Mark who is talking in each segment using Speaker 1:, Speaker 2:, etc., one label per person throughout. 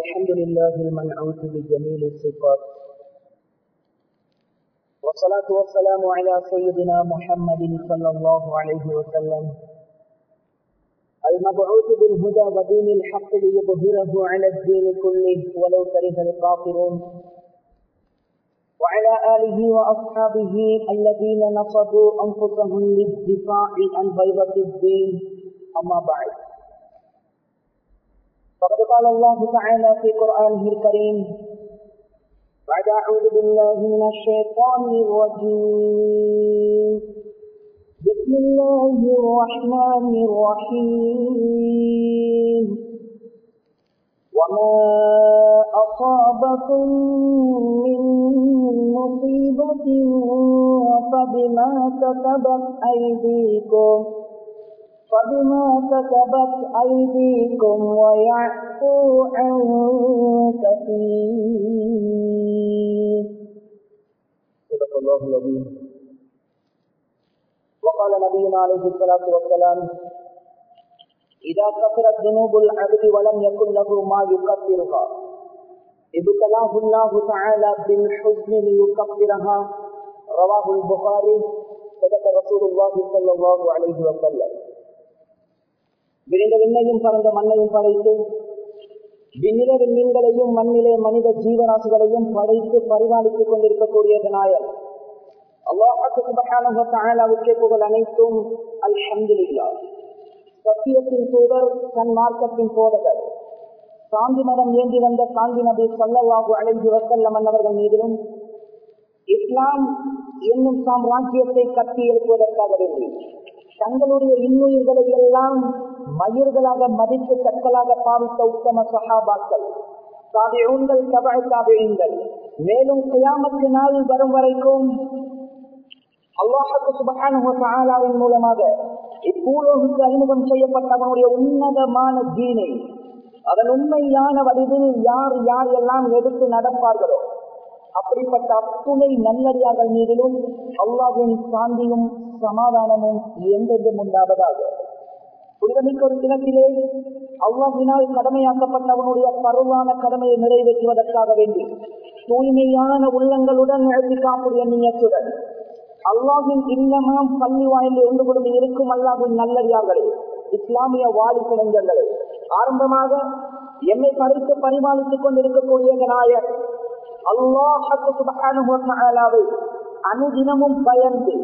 Speaker 1: الحمد لله المنعوت بجميل الصفات. والصلاة والسلام على سيدنا محمد صلى الله عليه وسلم. المبعوث بالهدى ودين الحق ليظهره على الدين كله ولو كره الكافرون. وعلى آله وأصحابه الذين نصبوا أنفسهم للدفاع عن بيضة الدين. أما بعد. فقد قال الله تعالى في قرآنه الكريم بعد أعوذ بالله من الشيطان الرجيم. بسم الله الرحمن الرحيم. وما أصابكم من مصيبة فبما كتبت أيديكم؟ فبما كتبت أيديكم ويعفو عن كثير. صدق الله العظيم وقال نبينا عليه الصلاة والسلام إذا كثرت ذنوب العبد ولم يكن له ما يكفرها ابتلاه الله تعالى بالحزن ليكفرها. رواه البخاري. صدق رسول الله صلى الله عليه وسلم. விரிந்த விண்ணையும் பறந்த மண்ணையும் படைத்து விண்ணில விண்மீன்களையும் மண்ணிலே மனித ஜீவராசிகளையும் படைத்து பரிபாலித்துக் கொண்டிருக்கக்கூடிய நாயர். அல்லாஹுக்கு சுபகானுக்கே புகழ் அனைத்தும். அல்ஹம்துலில்லா. சத்தியத்தின் தூதர் தன் மார்க்கத்தின் போதகர். சாந்தி மதம் ஏந்தி வந்த சாந்தி நபி சல்லல்லாஹு அலைஹி வசல்லம் அவர்கள் மீதிலும் இஸ்லாம் என்னும் சாம்ராஜ்யத்தை கட்டி எழுப்புவதற்காக வேண்டி தங்களுடைய இன்னுயிர்களை எல்லாம் மயிர்களாக மதித்து கற்களாக பாவித்த உத்தம சஹாபாக்கள் தாபியூன்கள் தபாய் தாபியங்கள் மேலும் கியாமத்து நாள் வரும் வரைக்கும் அல்லாஹுக்கு சுபகானுவின் மூலமாக இப்பூலோகுக்கு அறிமுகம் செய்யப்பட்ட அவனுடைய உன்னதமான தீனை அதன் உண்மையான வடிவில் யார் யார் எல்லாம் எடுத்து நடப்பார்களோ அப்படிப்பட்ட அத்துணை நல்லடியார்கள் மீதிலும் அல்லாவின் சாந்தியும் சமாதானமும் எந்தென்றும் உண்டாவதாக. புனிதமிக்க ஒரு தினத்திலே அல்லாஹினால் கடமையாக்கப்பட்டவனுடைய பருவான கடமையை நிறைவேற்றுவதற்காக வேண்டி தூய்மையான உள்ளங்களுடன் எழுதிக்காக்கூடிய நீயத்துடன். அல்லாஹின் இல்லமாம் பள்ளி வாயிலில் ஒன்று கொண்டு இருக்கும் அல்லாஹின் நல்லடியார்களே இஸ்லாமிய வாடி ஆரம்பமாக என்னை படைத்து பரிமாளித்துக் கொண்டிருக்கக்கூடிய நாயர் அல்லாஹாவை அனுதினமும் பயந்து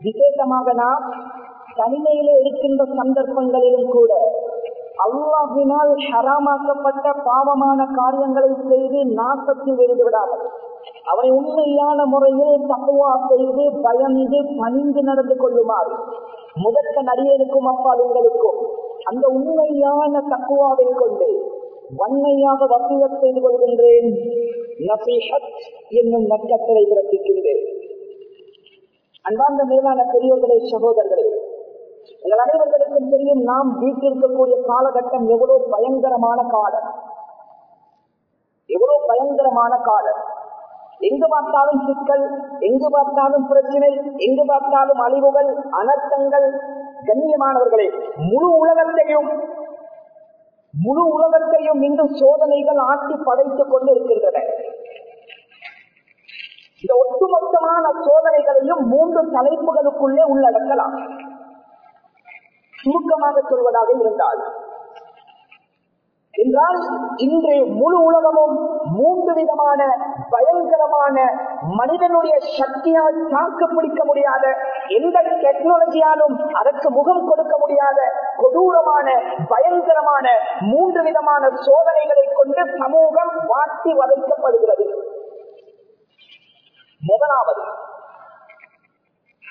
Speaker 1: விசேஷமாக நாம் தனிமையிலே இருக்கின்ற சந்தர்ப்பங்களிலும் கூட அல்லாஹினால் ஹராமாக்கப்பட்ட பாவமான காரியங்களை செய்து நாசத்தில் விழுந்து விடாமல் அவரை உண்மையான முறையில் தப்புவா செய்து பயந்து பணிந்து நடந்து கொள்ளுமாறு முதற்க நடிகருக்கும் அப்பால் உங்களுக்கும் அந்த உண்மையான தக்குவாவை கொண்டு வன்மையாக வசூலத் செய்து கொள்கின்றேன். நசீஹத் என்னும் நட்சத்திரை பிறப்பிக்கின்றேன். அன்பார்ந்த மேலான பெரியவர்களே சகோதரர்களே எங்கள் அனைவர்களுக்கும் தெரியும் நாம் வீட்டிருக்கக்கூடிய காலகட்டம் எவ்வளவு பயங்கரமான காலம். எவ்வளவு பயங்கரமான காலம். எங்கு பார்த்தாலும் சிக்கல் எங்கு பார்த்தாலும் பிரச்சனை எங்கு பார்த்தாலும் அழிவுகள் அனர்த்தங்கள். கண்ணியமானவர்களே முழு உலகத்தையும் முழு உலகத்தையும் இன்று சோதனைகள் ஆட்டி படைத்துக் கொண்டு இருக்கின்றன இந்த ஒட்டுமொத்தமான சோதனைகளையும் மூன்று தலைப்புகளுக்குள்ளே உள்ளடக்கலாம். சுருக்கமாக சொல்வதாக இருந்தால் என்றால் இன்று முழு உலகமும் மூன்று விதமான பயங்கரமான மனிதனுடைய சக்தியால் தாக்கு பிடிக்க முடியாத எந்த டெக்னாலஜியாலும் அதற்கு முகம் கொடுக்க முடியாத கொடூரமான பயங்கரமான மூன்று விதமான சோதனைகளை கொண்டு சமூகம் வாட்டி வதைக்கப்படுகிறது. முதலாவது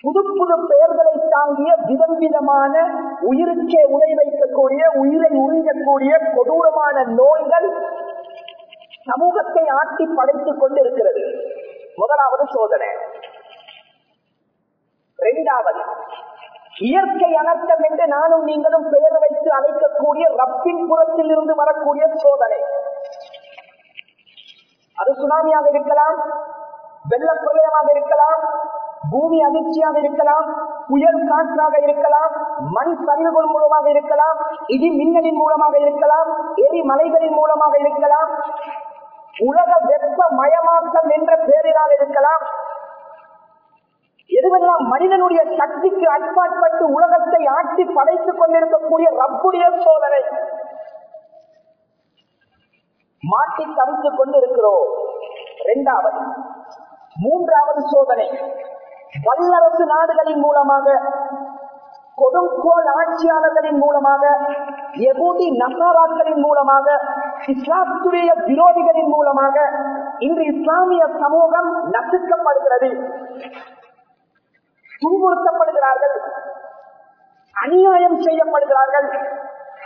Speaker 1: புது புது பெயர்களை தாங்கிய விதம் விதமான உயிருக்கே உடை வைக்கக்கூடிய உயிரை உறிஞ்சக்கூடிய கொடூரமான நோய்கள் சமூகத்தை ஆட்டி படைத்துக் கொண்டிருக்கிறது. முதலாவது சோதனை. இரண்டாவது இயற்கை அனர்த்தம் என்று நானும் நீங்களும் பெயர் வைத்து அழைக்கக்கூடிய ரப்பின் புறத்தில் இருந்து வரக்கூடிய சோதனை. அது சுனாமியாக இருக்கலாம் வெள்ள பிரளயமாக இருக்கலாம் பூமி அதிர்ச்சியாக இருக்கலாம் புயல் காற்றாக இருக்கலாம் மண் சரிவுகள் மூலமாக இருக்கலாம் இடி மின்னலின் மூலமாக இருக்கலாம் எரிமலைகளின் மூலமாக இருக்கலாம் உலக வெப்ப மயமாக்கம் என்ற பெயரிலாக இருக்கலாம். எதுவெல்லாம் மனிதனுடைய சக்திக்கு அட்பாட்பட்டு உலகத்தை ஆட்டி படைத்துக் கொண்டிருக்கக்கூடிய ரப்புடைய சோதனை. மாட்டி தவித்துக் கொண்டிருக்கிறோம். இரண்டாவது மூன்றாவது சோதனை. வல்லரசு நாடுகளின் மூலமாக கொடுங்கோல் ஆட்சியாளர்களின் மூலமாக எகூதி நசாராக்களின் மூலமாக இஸ்லாத்துடைய விரோதிகளின் மூலமாக இன்று இஸ்லாமிய சமூகம் நசுக்கப்படுகிறது. துன்புறுத்தப்படுகிறார்கள். அநியாயம் செய்யப்படுகிறார்கள்.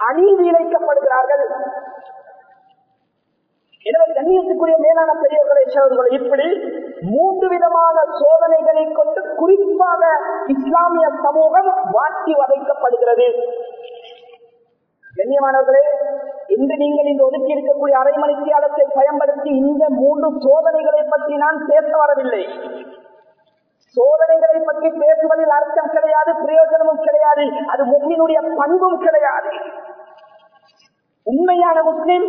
Speaker 1: அநீதி இழைக்கப்படுகிறார்கள். எனவே கண்ணியத்துக்குரிய மேலான பெரியவர்களை சேர்ந்தவர்கள் இப்படி மூன்று விதமான சோதனைகளை கொண்டு குறிப்பாக இஸ்லாமிய சமூகம் வாட்டி வதைக்கப்படுகிறது. கண்ணியமானவர்களே இன்று நீங்கள் இந்த ஒதுக்கி இருக்கக்கூடிய அரை மணித்தியாலத்தை பயன்படுத்தி இந்த மூன்று சோதனைகளை பற்றி நான் பேச வரவில்லை. சோதனைகளை பற்றி பேசுவதில் அர்த்தம் கிடையாது பிரயோஜனமும் கிடையாது அது முகினுடைய பண்பும் கிடையாது. உண்மையான முஸ்லிம்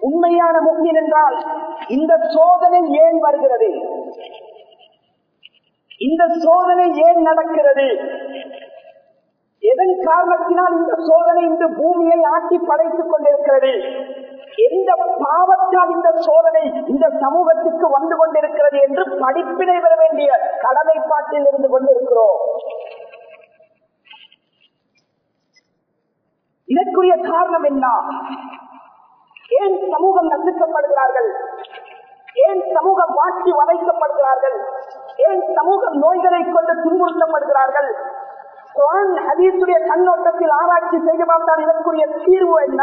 Speaker 1: உண்மையான முஸ்லிம் என்றால் இந்த சோதனை ஏன் வருகிறது? இந்த சோதனை ஏன் நடக்கிறது? எதன் காரணத்தினால் இந்த சோதனை இந்த பூமியை ஆட்டி படைத்துக் கொண்டிருக்கிறது? எந்த பாவத்தால் இந்த சோதனை இந்த சமூகத்துக்கு வந்து கொண்டிருக்கிறது என்று படிப்பினை பெற வேண்டிய கடமைப்பாட்டில் இருந்து கொண்டிருக்கிறோம். இதற்குரிய காரணம் என்ன? ஏன் சமூகம் நசுக்கப்படுகிறார்கள்? ஏன் சமூகம் வாட்டி வதைக்கப்படுகிறார்கள்? ஏன் சமூகம் நோய்களை கொண்டு துன்புறுத்தப்படுகிறார்கள்? குரான் ஹதீசுடைய கண்ணோட்டத்தில் ஆராய்ச்சி செய்து பார்த்தால் இதற்குரிய தீர்வு என்ன?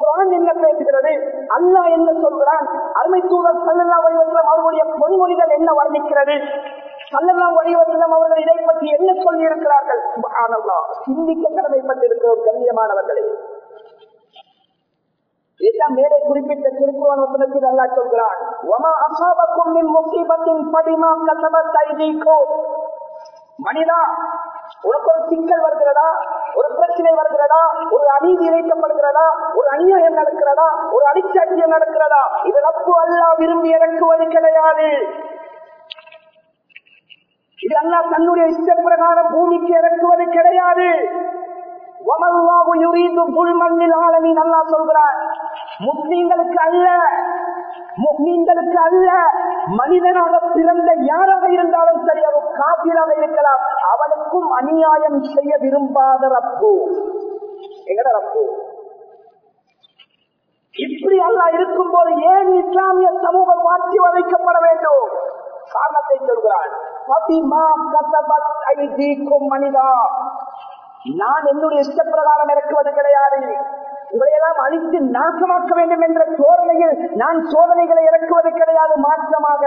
Speaker 1: குரான் என்ன பேசுகிறது? அல்லாஹ் என்ன சொல்கிறான்? அருமை தூதர் சல்லல்லா வடிவத்திலும் அவருடைய பொன்மொழிகள் என்ன வர்ணிக்கிறது? சல்லல்லா வடிவத்திலும் அவர்கள் இதை பற்றி என்ன சொல்லி இருக்கிறார்கள் சிந்திக்க கடமைப்பட்டிருக்கிறோம் கண்ணியமானவர்களே. எல்லாம் மேலே குறிப்பிட்ட திருக்குறான் வசனத்தில் அல்லா சொல்கிறான். ஒமா அசாபக்கும் மின் முசீபத்தின் படிமா கசபத் ஐதீக்கோ மனிதா உனக்கு ஒரு சிக்கல் வருகிறதா? ஒரு பிரச்சனை வருகிறதா? ஒரு அநீதி இழைக்கப்படுகிறதா? ஒரு அநியாயம் நடக்கிறதா? ஒரு அடிச்சாட்சியம் நடக்கிறதா? இது ரப்பு அல்லா விரும்பி இறக்குவது கிடையாது. இது அல்லா தன்னுடைய இஷ்ட பூமிக்கு இறக்குவது கிடையாது. முஸ்லீம்களுக்கு அல்ல முஸ்லீம்களுக்கு அல்ல மனிதனாக பிறந்த யாராக இருந்தாலும் சரி அவர் காப்பீராக இருக்கலாம். அவனுக்கும் அநியாயம் செய்ய விரும்பாத ரப்பு. எங்கட ரப்பு? இப்படி அல்ல இருக்கும் போது ஏன் இஸ்லாமிய சமூகம் மாற்றி வதைக்கப்பட வேண்டும்? காரணத்தை சொல்கிறான். மனிதா. நான் என்னுடைய இஷ்ட பிரகாரம் இறக்குவது கிடையாது. இவையெல்லாம் அழித்து நாசமாக்க வேண்டும் என்ற சோதனையில் நான் சோதனைகளை இறக்குவது கிடையாது மாற்றமாக.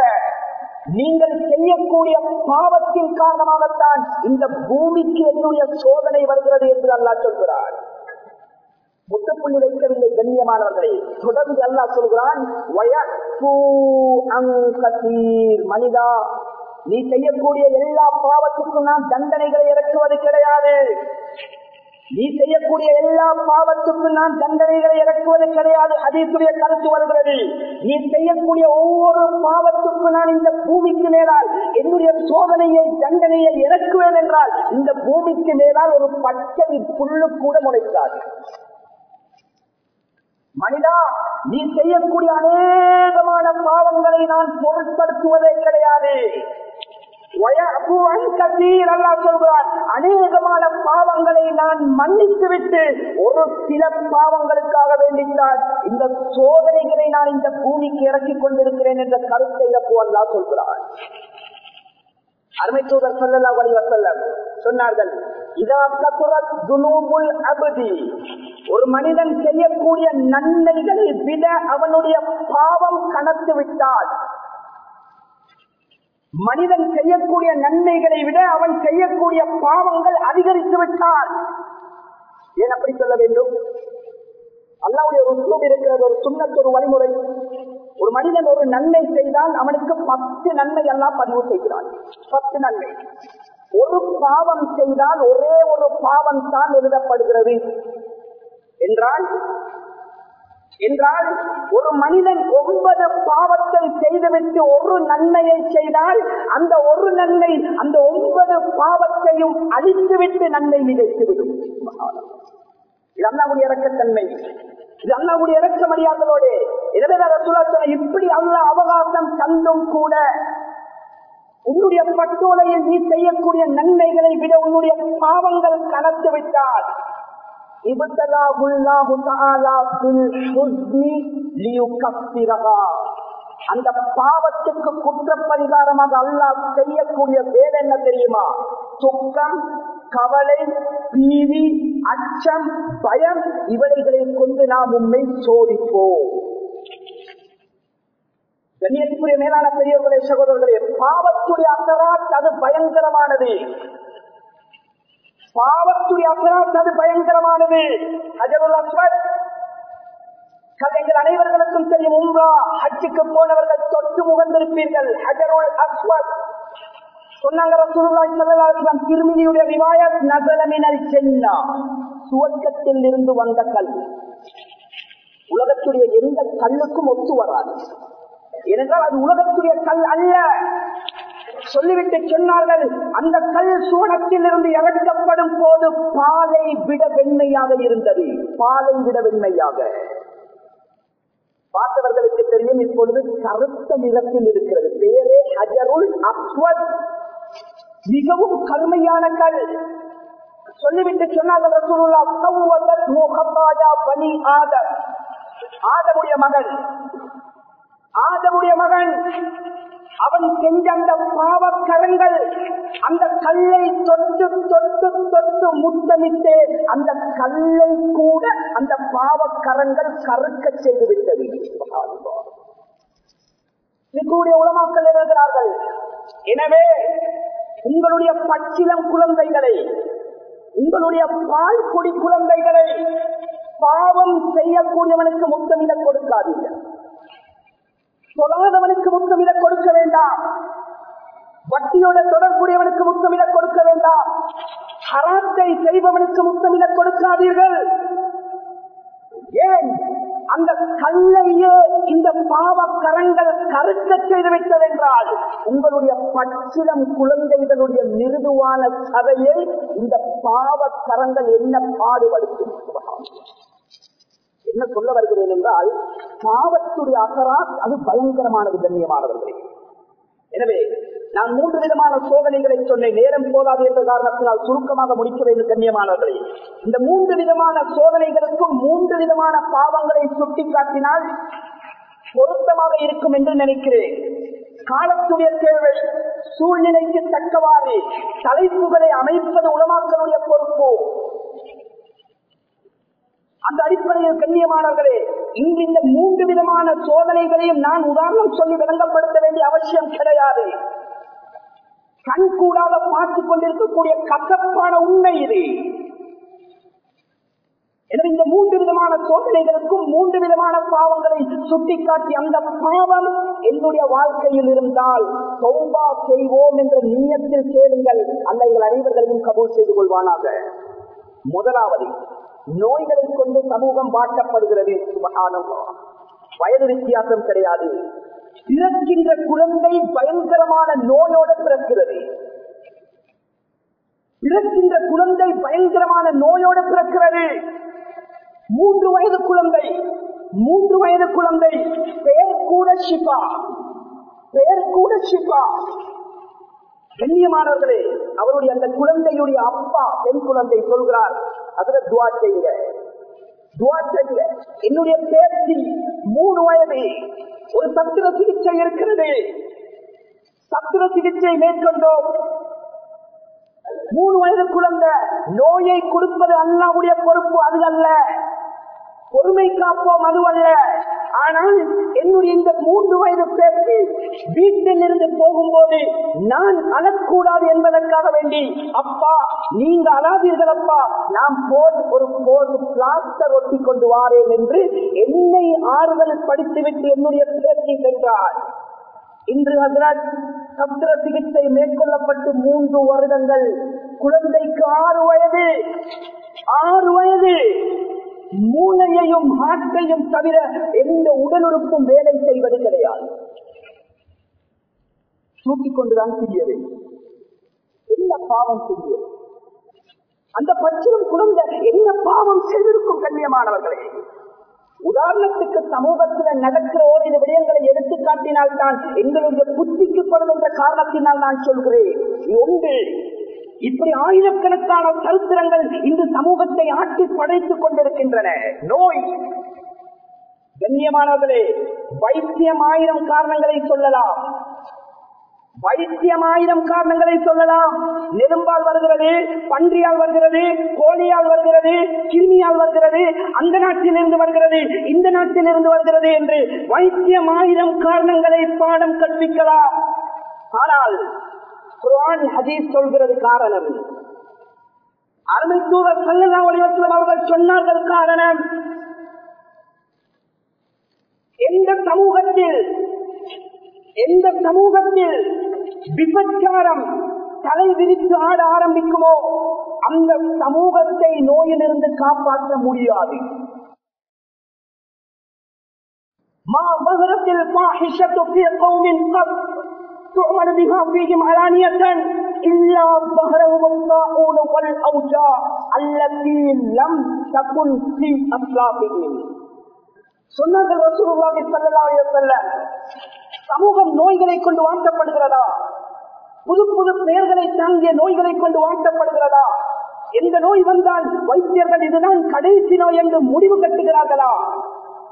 Speaker 1: நீங்கள் செய்யக்கூடிய பாவத்தின் காரணமாகத்தான் இந்த பூமிக்கு என்னுடைய சோதனை வருகிறது என்று அல்லா சொல்கிறார் முட்டுப்புள்ளி வைக்கவில்லை கண்ணியமானவர்களே. தொடர்ந்து அல்லா சொல்கிறான் மனிதா நீ செய்யக்கூடிய எல்லா பாவத்துக்கும் நான் தண்டனைகளை இறக்குவது கிடையாது. நீ செய்யக்கூடிய எல்லா பாவத்துக்கும் நான் தண்டனைகளை இறக்குவது கிடையாது. அதீத்துடைய கருத்து வருகிறது. நீ செய்யக்கூடிய ஒவ்வொரு பாவத்துக்கும் நான் இந்த பூமிக்கு மேலால் என்னுடைய சோதனையை தண்டனையை இறக்குவேன் என்றால் இந்த பூமிக்கு மேலால் ஒரு பச்சை புல்லு கூட முளைக்காது. மனிதா நீ செய்யக்கூடிய அநேகமான பாவங்களை நான் பொருட்படுத்துவதே கிடையாது. அநேகமான பாவங்களை நான் மன்னித்து விட்டு ஒரு சில பாவங்களுக்காக வேண்டித்தான் இந்த சோதனைகளை நான் இந்த பூமிக்கு இறக்கிக் கொண்டிருக்கிறேன் என்ற கருத்தை அல்லா சொல்கிறான். அருமை தூதர் சொல்லலா வலிவசல்லம் சொன்னார்கள் ஒரு மனிதன் செய்யக்கூடிய நன்மைகளை விட அவனுடைய பாவம் கணத்து விட்டால் மனிதன் செய்யக்கூடிய நன்மைகளை விட அவன் செய்யக்கூடிய பாவங்கள் அதிகரித்து விட்டால் ஏன் அப்படி சொல்ல வேண்டும்? அல்லாவுடைய ஒரு இருக்கிறது ஒரு சுண்ணத்து ஒரு வழிமுறை. ஒரு மனிதன் ஒரு நன்மை செய்தால் அவனுக்கு பத்து நன்மை எல்லாம் பதிவு செய்கிறான். பத்து நன்மை. ஒரு பாவம் செய்தால் ஒரே ஒரு பாவம் தான் எழுதப்படுகிறது. என்றால் என்றால் ஒரு மனிதன் ஒன்பது பாவத்தை செய்துவிட்டு ஒரு நன்மையை செய்தால் அந்த ஒரு நன்மை அந்த ஒன்பது பாவத்தையும் அழித்துவிட்டு நன்மை விதைத்துவிடும் இது அண்ணாவுடைய இறக்கத்தன்மை. இது அண்ணாவுடைய இறக்கமடியாதலோடு எனவே ரசூலாச்சனை இப்படி அல்ல அவகாசம் தந்தும் கூட உன்னுடைய பட்டோலையில் நீ செய்யக்கூடிய நன்மைகளை விட உன்னுடைய பாவங்கள் கலந்து விட்டால் அந்த பாவத்துக்கு குற்றப்பரிகாரமாக அல்லாஹ் செய்யக்கூடிய வேலை என்ன தெரியுமா? துக்கம் கவலை பீதி அச்சம் பயம் இவைகளை கொண்டு நாம் உண்மை சோதிப்போம். கண்ணியத்துக்குரிய மேலான பெரியவர்களே சகோதரர்களே பாவத்துடைய அசராத் அது பயங்கரமானது. பாவத்துடைய அசராத் அது பயங்கரமானது. அஜருல் அஸ்வத் எங்கள் அனைவர்களுக்கும் தெரியும் உம்ரா ஹஜ்ஜுக்கு போனவர்கள் தொட்டு முகந்திருப்பீர்கள். ஹஜருல் அஸ்வத். சொன்னாங்க ரசூலுல்லாஹி ஸல்லல்லாஹு அலைஹி வஸல்லம் சுவர்க்கத்தில் இருந்து வந்த கல். உலகத்துடைய எந்த கல்லுக்கும் ஒத்து வராது. ஏனென்றால் அது உலகத்துடைய கல் அல்ல. சொல்லிவிட்டு சொன்னார்கள் அந்த கல் சூனத்தில் இருந்து இறக்கப்படும் போது பாலை விட வெண்மையாக இருந்தது. பாலை விட வெண்மையாக. பார்த்தவர்களுக்கு தெரியும் இப்பொழுது கருத்த நிறத்தில் இருக்கிறது. பேரே ஹஜருள் அஸ்வத் மிகவும் கருமையான கல். சொல்லிவிட்டு சொன்னார்கள் ஆதமுடைய மகன் ஆதமுடைய மகன். அவன் செஞ்ச அந்த பாவக்கரங்கள் அந்த கல்லை தொட்டு தொட்டு தொட்டு முத்தமிட்டு அந்த கல்லை கூட அந்த பாவக்கரங்கள் கருக்க செய்து விட்டது. கூடிய உலமாக்கள் இருக்கிறார்கள். எனவே உங்களுடைய பச்சிலம் குழந்தைகளை உங்களுடைய பால் கொடி குழந்தைகளை பாவம் செய்யக்கூடியவனுக்கு முத்தமிட கொடுக்காதீங்க. சொல்லாதவனுக்கு முத்தமிட கொடுக்க வேண்டாம். வட்டியோட தொடர்புடையவனுக்கு முத்தமிட கொடுக்க வேண்டாம். ஹராத்தை செய்பவனுக்கு முத்தமிட அந்த கல்லையே இந்த பாவக்கரங்கள் கருக்க செய்து விட்டதென்றால் உங்களுடைய பச்சிலம் குழந்தைகளுடைய மிருதுவான சதையை இந்த பாவக்கரங்கள் என்ன பாடுபடுத்தும்? என்ன சொல்ல வருகிறேன் என்றால் பாவத்துடைய அசரா அது பயங்கரமானது கண்ணியமானவர்களே. எனவே நான் மூன்று விதமான சோதனைகளை சொன்னேன். நேரம் போதாது என்ற காரணத்தினால் சுருக்கமாக முடிக்க வேண்டும் கண்ணியமானவர்களே. இந்த மூன்று விதமான சோதனைகளுக்கும் மூன்று விதமான பாவங்களை சுட்டிக்காட்டினால் பொருத்தமாக இருக்கும் என்று நினைக்கிறேன். காலத்துடைய தேவை சூழ்நிலைக்கு தக்கவாறு தலைப்புகளை அமைப்பது உலமாக்களுடைய பொறுப்பு. அந்த அடிப்படையில் கண்ணியமானவர்களே இங்கு இந்த மூன்று விதமான சோதனைகளையும் நான் உதாரணம் சொல்லி விளங்கப்படுத்த வேண்டிய அவசியம் கிடையாது. கண் கூடாத பார்த்துக் கொண்டிருக்கக்கூடிய கசப்பான உண்மை இது. எனவே இந்த மூன்று விதமான சோதனைகளுக்கும் மூன்று விதமான பாவங்களை சுட்டிக்காட்டி அந்த பாவம் என்னுடைய வாழ்க்கையில் இருந்தால் சௌபா செய்வோம் என்ற நீயத்தில் கேளுங்கள். அல்ல எங்கள் அனைவர்களையும் கபூல் செய்து கொள்வானாக. முதலாவது நோய்களை கொண்டு சமூகம் வாட்டப்படுகிறது. சுபகானம் வயது வித்தியாசம் கிடையாது. பிறக்கின்ற குழந்தை பயங்கரமான நோயோட பிறக்கிறது. பிறக்கின்ற குழந்தை பயங்கரமான நோயோட பிறக்கிறது. மூன்று வயது குழந்தை மூன்று வயது குழந்தை பெயர் கூட ஷிபா. பெயர் கூட ஷிபா. கண்ணியமானவர்களே அவருடைய அந்த குழந்தையுடைய அப்பா பெண் குழந்தை சொல்கிறார். அதுல துவா செய்யுங்க. துவா செய்யுங்க. என்னுடைய பேச்சு மூணு வயது ஒரு சத்திர சிகிச்சை இருக்கிறது. சத்திர சிகிச்சை மேற்கொண்டோம். மூணு வயது குழந்தை நோயை கொடுப்பது அல்லாவுடைய பொறுப்பு அது அல்ல. பொறுமை காப்போம் அதுவல்ல ஆனால் என்னுடைய இந்த மூன்று வயது பேச்சு வீட்டில் இருந்து போகும்போது நான் அழக்கூடாது என்பதற்காக வேண்டி அப்பா நீங்க அழாதீர்கள் அப்பா நான் போய் ஒரு போது பிளாஸ்டர் ஒட்டி கொண்டு வாரேன் என்று என்னை ஆறுதல் படித்துவிட்டு என்னுடைய பேச்சை சென்றார் இன்று ஹசராஜ் சத்திர சிகிச்சை மேற்கொள்ளப்பட்டு மூன்று வருடங்கள். குழந்தைக்கு ஆறு வயது. ஆறு வயது. மூளையையும் ஹார்ட்டையும் தவிர எந்த உடல் உறுப்பும் வேலை செய்வது கிடையாது. தூக்கிக் கொண்டுதான் செய்யது என்ன பாவம் செய்ய அந்த பச்சிலும் குழந்தை என்ன பாவம் செய்திருக்கும் கண்ணியமானவர்களே? உதாரணத்துக்கு சமூகத்தில் நடக்கிற ஓரிரு விடயங்களை எடுத்து காட்டினால் தான் எங்களுடைய புத்திக்கு படும் என்ற காரணத்தினால் நான் சொல்கிறேன். ஒன்று இப்படி ஆயிரக்கணக்கான சரித்திரங்கள் இந்த சமூகத்தை ஆட்டி படைத்துக் கொண்டிருக்கின்றன. நோய். கண்ணியமானவர்களே வைத்தியம் ஆயிரம் காரணங்களை சொல்லலாம். வைத்தியம் ஆயிரம் காரணங்களை சொல்லலாம். நெரும்பால் வருகிறது பன்றியால் வருகிறது கோழியால் வருகிறது கிருமியால் வருகிறது அந்த நாட்டிலிருந்து வருகிறது இந்த நாட்டிலிருந்து வருகிறது என்று வைத்தியம் ஆயிரம் காரணங்களை பாடம் கற்பிக்கலாம். ஆனால் குரான் ஹதீஸ் சொல்கிறது காரணம். அருமை தூவர் சல்லா ஒளிவத்தில் அவர்கள் சொன்னார்கள் காரணம். எந்த சமூகத்தில் எந்த சமூகத்தில் விபச்சாரம் தலை விரித்து ஆட ஆரம்பிக்குமோ அந்த சமூகத்தை நோயிலிருந்து காப்பாற்ற முடியாது. மா மகரத்தில் பாஹிஷத்து கௌமின் கப் تعمل بها فيهم علانية إلا ظهرهم الطاعون والأوجاع التي لم تكن في أسلافهم சொன்னார்கள் ரசூலுல்லாஹி ஸல்லல்லாஹு அலைஹி வஸல்லம் சமூகம் நோய்களை கொண்டு வாழ்த்தப்படுகிறதா புது புது பெயர்களை தாங்கிய நோய்களை கொண்டு வாழ்த்தப்படுகிறதா எந்த நோய் வந்தால் வைத்தியர்கள் இதுதான் கடைசி நோய் என்று முடிவு கட்டுகிறார்களா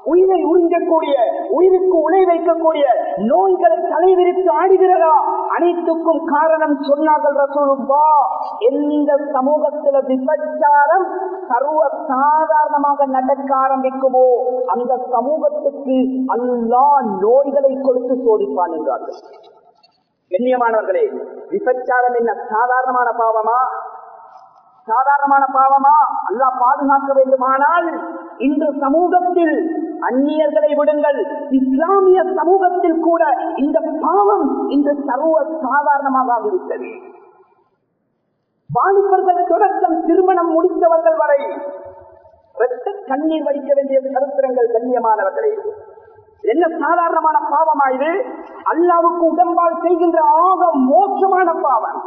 Speaker 1: உயிரை உறிஞ்சக்கூடிய உயிருக்கு உலை வைக்கக்கூடிய நோய்களை தலைவிரித்து ஆடுகிறதா? அனைத்துக்கும் காரணம் சொன்னார்கள் ரசூலுல்லா எந்த சமூகத்தில் விபச்சாரம் சர்வ சாதாரணமாக நடக்க ஆரம்பிக்குமோ அந்த சமூகத்துக்கு அல்லா நோய்களை கொடுத்து சோதிப்பான் என்றார்கள். கண்ணியமானவர்களே விபச்சாரம் என்ன சாதாரணமான பாவமா? சாதாரணமான பாவமா? அல்லா பாதுகாக்க வேண்டுமானால் இன்று சமூகத்தில் அந்நியர்களை விடுங்கள். இஸ்லாமிய சமூகத்தில் கூட இந்த பாவம் இன்று சர்வ சாதாரணமாக இருக்கிறது வாலிபர்கள் தொடக்கம் திருமணம் முடித்தவர்கள் வரை இரத்த கண்ணீர் வடிக்க வேண்டிய சரித்திரங்கள் கண்ணியமானவர்களே. என்ன சாதாரணமான பாவமா இது? அல்லாவுக்கு உடம்பால் செய்கின்ற ஆக மோசமான பாவம்.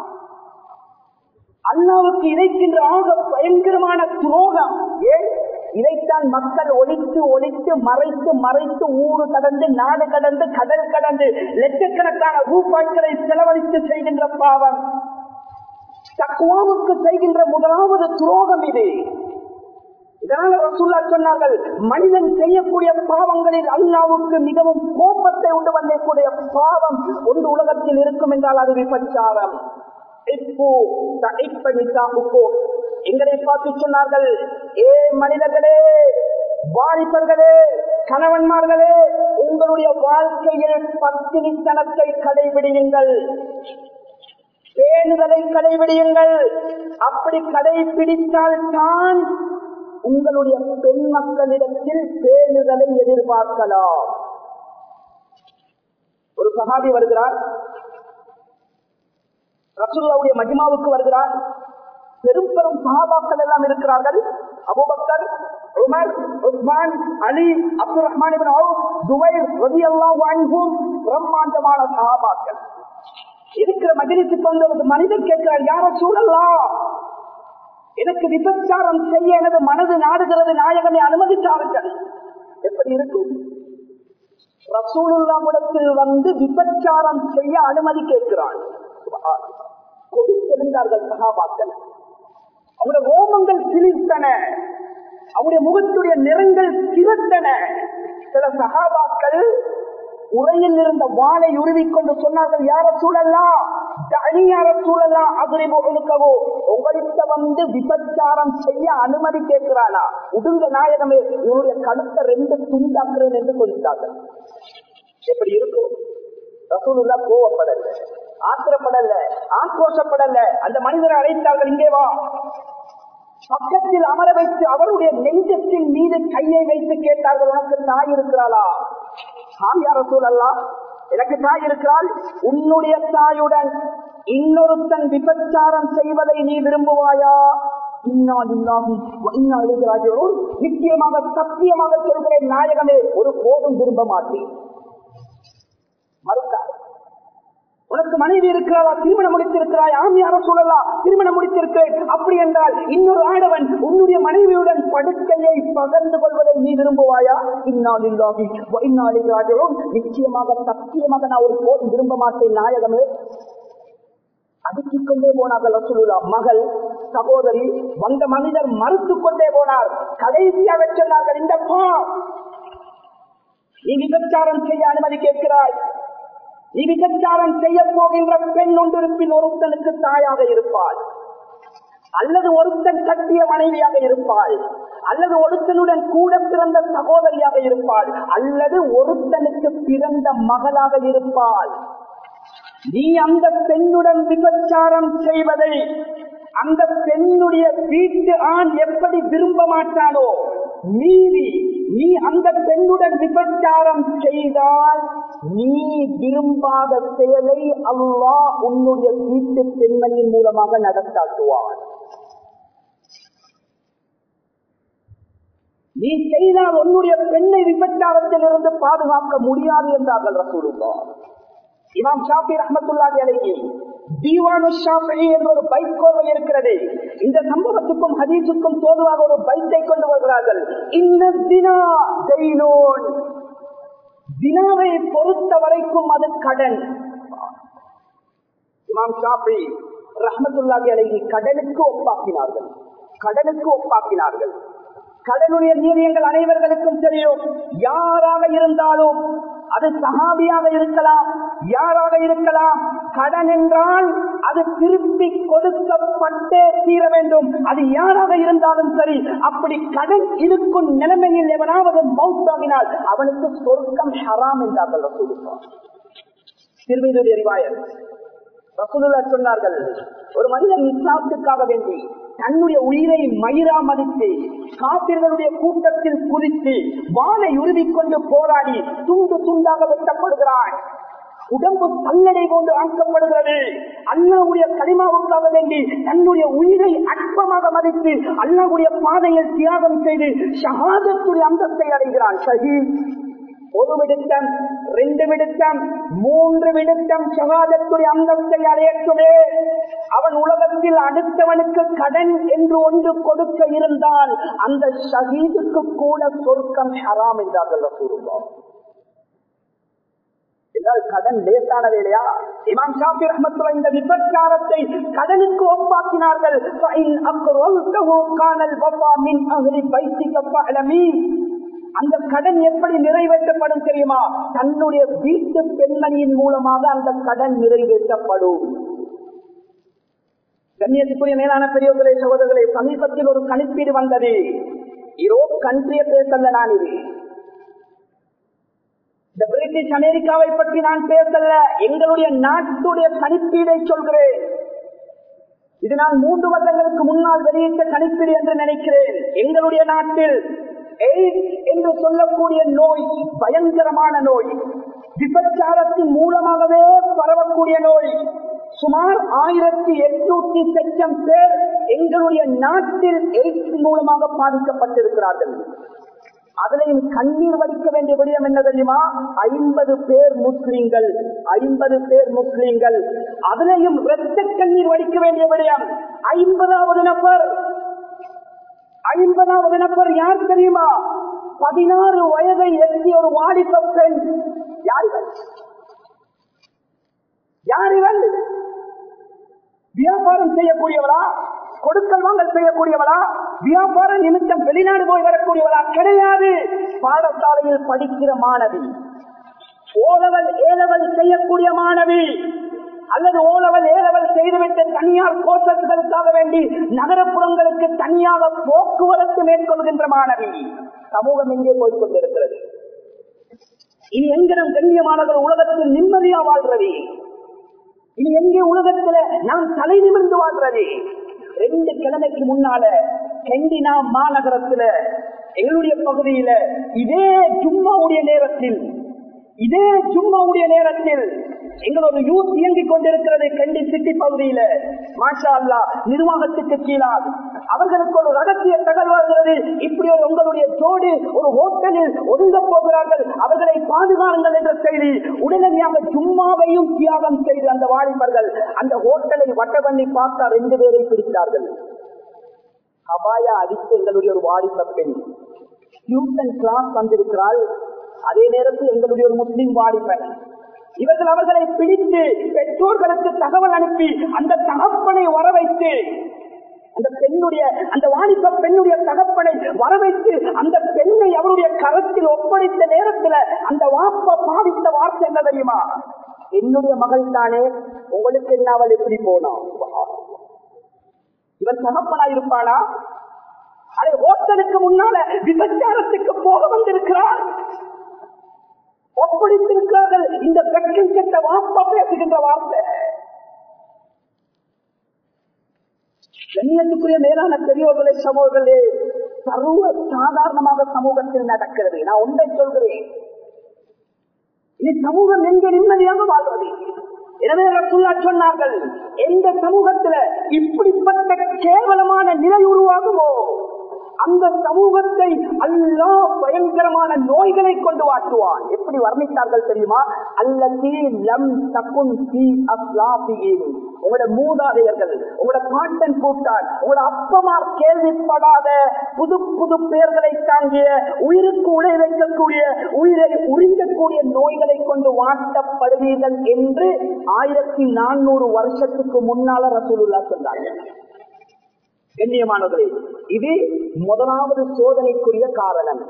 Speaker 1: அல்லாவுக்கு இறைக்கின்ற ஆக பயங்கரமான துரோகம். ஏன்? இதைத்தான் மக்கள் ஒழித்து ஒழித்து மறைத்து மறைத்து ஊரு கடந்து நாடு கடந்து கடல் கடந்து லட்சக்கணக்கான ரூபாய்களை செலவழித்து செய்கின்ற பாவம். தக்குவாவுக்கு செய்கின்ற முதலாவது துரோகம் இது. இதனால ரசூல்லா சொன்னார்கள் மனிதன் செய்யக்கூடிய பாவங்களில் அல்லாவுக்கு மிகவும் கோபத்தை உண்டு வந்தக்கூடிய பாவம் ஒன்று உலகத்தில் இருக்கும் என்றால் அது விபச்சாரம். எங்களை பார்த்து சொன்னார்கள் ஏ மனிதர்களே வாலிபர்களே கணவன்மார்களே உங்களுடைய வாழ்க்கையில் பத்தினித்தனத்தை கடைபிடியுங்கள். பேணுதலை கடைபிடியுங்கள். அப்படி கடைபிடித்தால் தான் உங்களுடைய பெண் மக்களிடத்தில் பேணுதலை எதிர்பார்க்கலாம். ஒரு சகாதி வருகிறார். ரசூல்லாவுடைய மகிமாவுக்கு வருகிறார். பெரும் பெரும் சகாபாக்கள் எல்லாம் இருக்கிறார்கள். Abu Bakr Umar Usman Ali Abdul Rahman Zubair ரதி எல்லாம் பிரம்மாண்டமான சகாபாக்கள் இருக்கிற மகிழ்ச்சிக்கு வந்து ஒரு மனிதன் கேட்கிறார் யார சூழலாம் எனக்கு விபச்சாரம் செய்ய எனது மனது நாடுகிறது நாயகனை அனுமதித்தார்கள். எப்படி இருக்கும்? ரசூலுல்லாவிடத்தில் வந்து விபச்சாரம் செய்ய அனுமதி கேட்கிறான் கொதித்திருந்தார்கள் சகாபாக்கள். அவருடைய ரோமங்கள் சிலிர்த்தன. அவருடைய முகத்துடைய நிறங்கள் திரட்டன சில சகாபாக்கள் உரையில் இருந்த வாளை உருவிக்கொண்டு சொன்னார்கள் யார சூழலாம் தனியார சூழலாம் அதிரிவு ஒழுக்கவோ உங்கள்கிட்ட வந்து விபச்சாரம் செய்ய அனுமதி கேட்கிறானா? உடுங்க நாயகமே இவருடைய கழுத்தை ரெண்டு துண்டாக்குறேன் என்று கொடுத்தார்கள் எப்படி இருக்கும்? ரசூலுல்லா கோவப்படல. ஆத்திரப்படல ஆக்ரோஷப்படல. அந்த மனிதரை அழைத்தார்கள் இங்கே வா. பக்கத்தில் அமர வைத்து அவருடைய நெஞ்சத்தின் மீது கையை வைத்து கேட்டார்கள் உனக்கு தாய் இருக்கிறாளா? ஆமியார சூழல்லா எனக்கு தாய் இருக்கிறாள். உன்னுடைய தாயுடன் இன்னொருத்தன் விபச்சாரம் செய்வதை நீ விரும்புவாயா? நிச்சயமாக சத்தியமாக சொல்கிறேன் நாயகமே ஒரு போதும் விரும்ப மாட்டேன். மறுத்தார் உனக்கு மனைவி இருக்கிறாளா? திருமணம் முடித்திருக்கிறாய்? ஆமியார சூழலா? திருமணம் முடித்திருக்கிறேன். அப்படி என்றால் இன்னொரு ஆடவன் உன்னுடைய மனைவியுடன் படுக்கையை பகிர்ந்து கொள்வதை நீ விரும்புவாயா? இந்நாளில்லாகி இந்நாளிலாகவும் நிச்சயமாக சத்தியமாக நான் ஒரு போர் விரும்ப மாட்டேன் நாயகமே. அடுக்கிக் கொண்டே போனார்கள் ரசூலுல்லா மகள் சகோதரி வந்த மனிதர் மறுத்து கொண்டே போனார். கடைசியாக சொன்னார்கள் இந்த பா நீ விபச்சாரம் செய்ய அனுமதி கேட்கிறாய். விபச்சாரம் செய்ய போகின்ற பெண் ஒன்றிருப்பின் ஒருத்தனுக்கு தாயாக இருப்பாள். அல்லது ஒருத்தன் கட்டிய மனைவியாக இருப்பாள். அல்லது ஒருத்தனுடன் கூட பிறந்த சகோதரியாக இருப்பாள். அல்லது ஒருத்தனுக்கு பிறந்த மகளாக இருப்பாள். நீ அந்த பெண்ணுடன் விபச்சாரம் செய்வதை அந்த பெண்ணுடைய வீட்டு ஆண் எப்படி விரும்ப மாட்டானோ மீறி நீ அந்த பெண்ணுடன் விபச்சாரம் செய்தால் நீ விரும்பாத செயலை அல்லா உன்னுடைய வீட்டு பெண்மணியின் மூலமாக நடத்தாட்டுவார் நீ செய்தால் உன்னுடைய பெண்ணை விபச்சாரத்தில் இருந்து பாதுகாக்க முடியாது என்றார்கள் ரசூலுல்லா இமாம் ஷாஃபி ரஹமத்துல்லாஹி அலைஹி தீவானு ஷாஃபி என்ற ஒரு பைக் கோவை இருக்கிறது. இந்த சம்பவத்துக்கும் ஹதீஸுக்கும் தோதுவாக ஒரு பைக்கை கொண்டு வருகிறார்கள். இந்த தினா தெய்னோன் தினாவை பொறுத்த வரைக்கும் அது கடன். இமாம் ஷாஃபி ரஹமத்துல்லாஹி அலைஹி கடனுக்கு ஒப்பாக்கினார்கள். கடனுக்கு ஒப்பாக்கினார்கள். கடனுடைய நீரியங்கள் அனைவர்களுக்கும் தெரியும். யாராக இருந்தாலும் அது சகாபியாக இருக்கலாம் யாராக இருக்கலாம் கடன் என்றால் அது திருப்பி கொடுக்கப்பட்டே தீர வேண்டும். அது யாராக இருந்தாலும் சரி அப்படி கடன் இருக்கும் நிலைமையில் எவனாவது மௌத்தாகினால் அவனுக்கு சொர்க்கம் ஹராம் என்றார்கள் ரசூலுல்லாஹ். திருமீதுடைய ரசூலுல்லா சொன்னார்கள் ஒரு மனிதன் இஸ்லாத்துக்காக வேண்டி தன்னுடைய உயிரை மயிரா மதித்து காப்பிர்களுடைய கூட்டத்தில் குதித்து வானை உருவிக்கொண்டு போராடி துண்டு துண்டாக வெட்டப்படுகிறான். உடம்பு சல்லடை கொண்டு ஆக்கப்படுகிறது. அல்லாவுடைய களிமாவுக்காக வேண்டி தன்னுடைய உயிரை அற்பமாக மதித்து அல்லாவுடைய பாதையில் தியாகம் செய்து ஷஹாதத்துடைய அந்தத்தை அடைகிறான். ஷஹீத். ஒரு விடுத்தம் ரெண்டு விடுத்தம் மூன்று விடுத்தம் சகாதத்துடைய அந்தத்தை அடையட்டுமே. அவன் உலகத்தில் அடுத்தவனுக்கு கடன் என்று ஒன்று கொடுக்க இருந்தால் அந்த ஷகீதுக்கு கூட சொர்க்கம் ஹராம் என்றார்கள் கூறுவோம் என்றால் கடன் லேசான வேலையா இமாம் ஷாஃபி ரஹ்மத்துல்லாஹி இந்த விபச்சாரத்தை கடனுக்கு ஒப்பாக்கினார்கள். அந்த கடன் எப்படி நிறைவேற்றப்படும் தெரியுமா? தன்னுடைய வீட்டு பெண்மணியின் மூலமாக அந்த கடன் நிறைவேற்றப்படும். கண்ணியத்துக்குரிய மேலான பெரியவர்களே சகோதரர்களை சமீபத்தில் ஒரு கணிப்பீடு வந்தது. யூரோப் கண்ட்ரிய பேசல நான் இது. இந்த பிரிட்டிஷ் அமெரிக்காவை பற்றி நான் பேசல. எங்களுடைய நாட்டுடைய கணிப்பீடை சொல்கிறேன். இது நான் மூன்று வருடங்களுக்கு முன்னால் வெளியிட்ட கணிப்பீடு என்று நினைக்கிறேன். எங்களுடைய நாட்டில் எய்ட்ஸ் என்று சொல்லக்கூடிய நோய் பயங்கரமான நோய் விபச்சாரத்தின் மூலமாகவே பரவக்கூடிய நோய். சுமார் ஆயிரத்தி எட்நூத்தி லட்சம் பேர் எங்களுடைய நாட்டில் எய்ட்ஸ் மூலமாக பாதிக்கப்பட்டிருக்கிறார்கள். அதிலையும் கண்ணீர் வடிக்க வேண்டிய விடயம் என்ன தெரியுமா? ஐம்பது பேர் முஸ்லிம்கள் ஐம்பது பேர் முஸ்லிம்கள். அதிலையும் இரத்த கண்ணீர் வடிக்க வேண்டிய விடயம் ஐம்பதாவது நபர். ஐம்பதாவது நபர் யார் தெரியுமா? பதினாறு வயதை எட்டிய ஒரு வாலிப பெண். யார் யார் இவள்? வியாபாரம் செய்யக்கூடியவளா? கொடுக்கல் வாங்கல் செய்யக்கூடியவளா? வியாபார நிமித்தம் வெளிநாடு போய் வரக்கூடியவளா? கிடையாது. பாடசாலையில் படிக்கிற மாணவி. ஓலவல் ஏலவல் செய்யக்கூடிய மாணவி. அல்லது ஓலவல் ஏலவல் செய்துவிட்டு தனியார் கோஷங்களுக்காக வேண்டி நகரப்புறங்களுக்கு தனியாக போக்குவரத்து மேற்கொள்கின்ற மாணவி. சமூகம் எங்கே போய்கொண்டிருக்கிறது இனி எங்கிடம் கண்ணியமானவர் உலகத்தில் நிம்மதியா வாழ்றது? இனி எங்கே உலகத்துல நாம் தலை நிமிர்ந்து வாழ்றது? ரெண்டு கிழமைக்கு முன்னால கெண்டினா மாநகரத்துல எங்களுடைய பகுதியில இதே ஜும்மாவுடைய நேரத்தில் இதே ஜும்மாவுடைய நேரத்தில் எங்களோட யூத் இயங்கிக் கொண்டிருக்கிறது கண்டி சிட்டி பகுதியில. மாஷா அல்லா நிர்வாகத்துக்கு கீழால். அவர்களுக்கு ஒரு ரகசிய தகவல் வருகிறது. இப்படி ஒரு உங்களுடைய ஜோடி ஒரு ஹோட்டலில் ஒதுங்க போகிறார்கள். அவர்களை பாதுகாருங்கள் என்ற செய்தி உடனடியாக சும்மாவையும் தியாகம் செய்து அந்த வாலிபர்கள் அந்த ஹோட்டலை வட்ட பண்ணி பார்த்தா ரெண்டு பேரை பிடித்தார்கள். அபாயா அடித்து எங்களுடைய ஒரு வாலிப பெண். டியூஷன் கிளாஸ் வந்திருக்கிறாள். அதே நேரத்தில் எங்களுடைய ஒரு முஸ்லீம் வாலிபன் இவர்கள் அவர்களை பிடித்து பெற்றோர்களுக்கு தகவல் அனுப்பி அந்த தகப்பனை வர வைத்து அந்த பெண்ணுடைய அந்த வாணிப பெண்ணுடைய தகப்பனை வர வைத்து அந்த பெண்ணை அவருடைய கரத்தில் ஒப்படைத்த நேரத்தில் அந்த வாப்ப பாவித்த வார்த்தை என்ன தெரியுமா? என்னுடைய மகள் தானே உங்களுக்கு என்ன அவள் எப்படி போனா? இவன் தகப்பனா இருப்பானா அதை ஹோட்டலுக்கு முன்னால விபச்சாரத்துக்கு போக வந்திருக்கிறான் ஒப்படைத்திருக்கிறார்கள். இந்த வெக்கம் கெட்ட வார்த்தை பேசுகின்ற வார்த்தை. கண்ணியத்துக்குரிய மேலான பெரியோர்களே சமூகங்களே சர்வ சாதாரணமாக சமூகத்தில் நடக்கிறது. நான் ஒன்றை சொல்கிறேன். இது சமூகம் எங்க நிம்மதியாக வாழ்வது? எனவே ரசுல்லா சொன்னார்கள் எந்த சமூகத்துல இப்படிப்பட்ட கேவலமான நிலை உருவாகுமோ அந்த சமூகத்தை அல்லா பயங்கரமான நோய்களை கொண்டு வாட்டுவான். எப்படி வர்ணித்தார்கள் தெரியுமா? அல்லத்தி லம் தக்குன் சி அஸ்லாபியின் உங்களோட மூதாதையர்கள் உங்களோட பாட்டன் கூட்டான் உங்களோட அப்பமார் கேள்விப்படாத புது புது பெயர்களை தாங்கிய உயிருக்கு உடை வைக்கக்கூடிய உயிரை உறிஞ்சக்கூடிய நோய்களை கொண்டு வாட்டப்படுவீர்கள் என்று ஆயிரத்தி நானூறு வருஷத்துக்கு முன்னால ரசூலுல்லா சொன்னார்கள். கண்ணியமானவர்களே இது முதலாவது சோதனைக்குரிய காரணம்.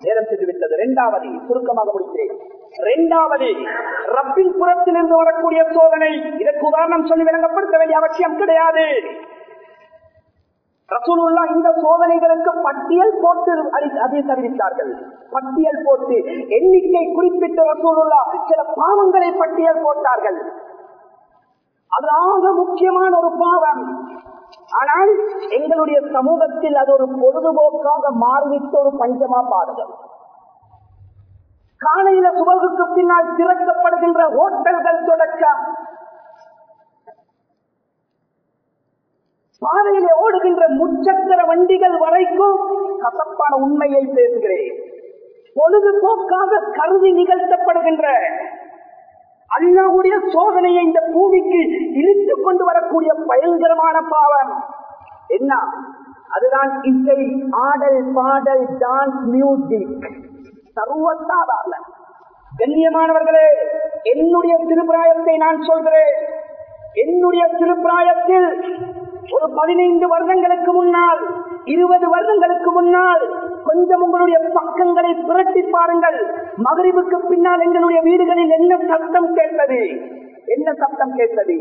Speaker 1: நேரம் சென்றுவிட்டது. இரண்டாவது சுருக்கமாக முடிக்கிறேன். இரண்டாவது ரப்பின் புறத்திலிருந்து வரக்கூடிய சோதனை. இதற்கு உதாரணம் சொல்லி விளங்கப்படுத்த வேண்டிய அவசியம் கிடையாது. ரசூலுல்லா இந்த சோதனைகளுக்கு பட்டியல் போட்டு அதை அறிவித்தார்கள் பட்டியல் போட்டு எண்ணிக்கை குறிப்பிட்ட ரசூலுல்லா சில பாவங்களை பட்டியல் போட்டார்கள். அது ஆக முக்கியமான ஒரு பாவம். ஆனால் எங்களுடைய சமூகத்தில் அது ஒரு பொழுதுபோக்காக மாறிவிட்ட ஒரு பஞ்சமா பாருங்கள் காலையில சுபகுக்கு பின்னால் திறக்கப்படுகின்ற ஹோட்டல்கள் தொடக்க. பாதையிலே ஓடுகின்ற முச்சக்கர வண்டிகள் வரைக்கும் கசப்பான உண்மையை பேசுகிறேன். பொழுதுபோக்காக கருதி நிகழ்த்தப்படுகின்ற அல்லாவுடைய சோதனையை இந்த பூமிக்கு இழுத்துக் கொண்டு வரக்கூடிய பயங்கரமான பாவம். என்ன? அதுதான் இசை ஆடல் பாடல் டான்ஸ் மியூசிக் சர்வசாதாரண. கண்ணியமானவர்களே என்னுடைய திருப்பிராயத்தை நான் சொல்கிறேன். என்னுடைய திருப்பிராயத்தில் ஒரு பதினைந்து வருடங்களுக்கு முன்னால் இருபது வருடங்களுக்கு முன்னால் கொஞ்சம் உங்களுடைய பக்கங்களை புரட்டி பாருங்கள். மகரிவுக்கு பின்னால் எங்களுடைய வீடுகளில் என்ன சத்தம் கேட்டது? என்ன சத்தம் கேட்டது?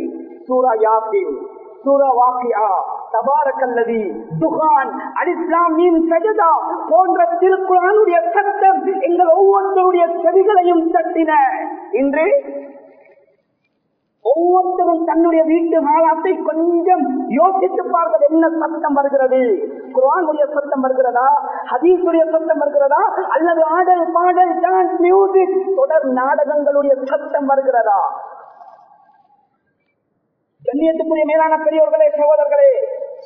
Speaker 1: சூரா யாசின் சூரா வாக்கியா தபாரக்கல்லதி துகான் அலிஸ்லாமின் சஜதா போன்ற திருக்குறானுடைய சத்தம் எங்கள் ஒவ்வொருத்தருடைய செடிகளையும் தட்டின. இன்று ஒவ்வொருத்தரும் தன்னுடைய வீட்டு மாலாத்தை கொஞ்சம் யோசித்து பார்த்தது என்ன சத்தம் வருகிறது? குரானுடைய சத்தம் வருகிறதா? ஹதீசுடைய சத்தம் வருகிறதா? அல்லது ஆடல் பாடல் டான்ஸ் மியூசிக் தொடர் நாடகங்களுடைய சத்தம் வருகிறதா? கண்ணியத்துக்குரிய மேலான பெரியவர்களே சகோதரர்களே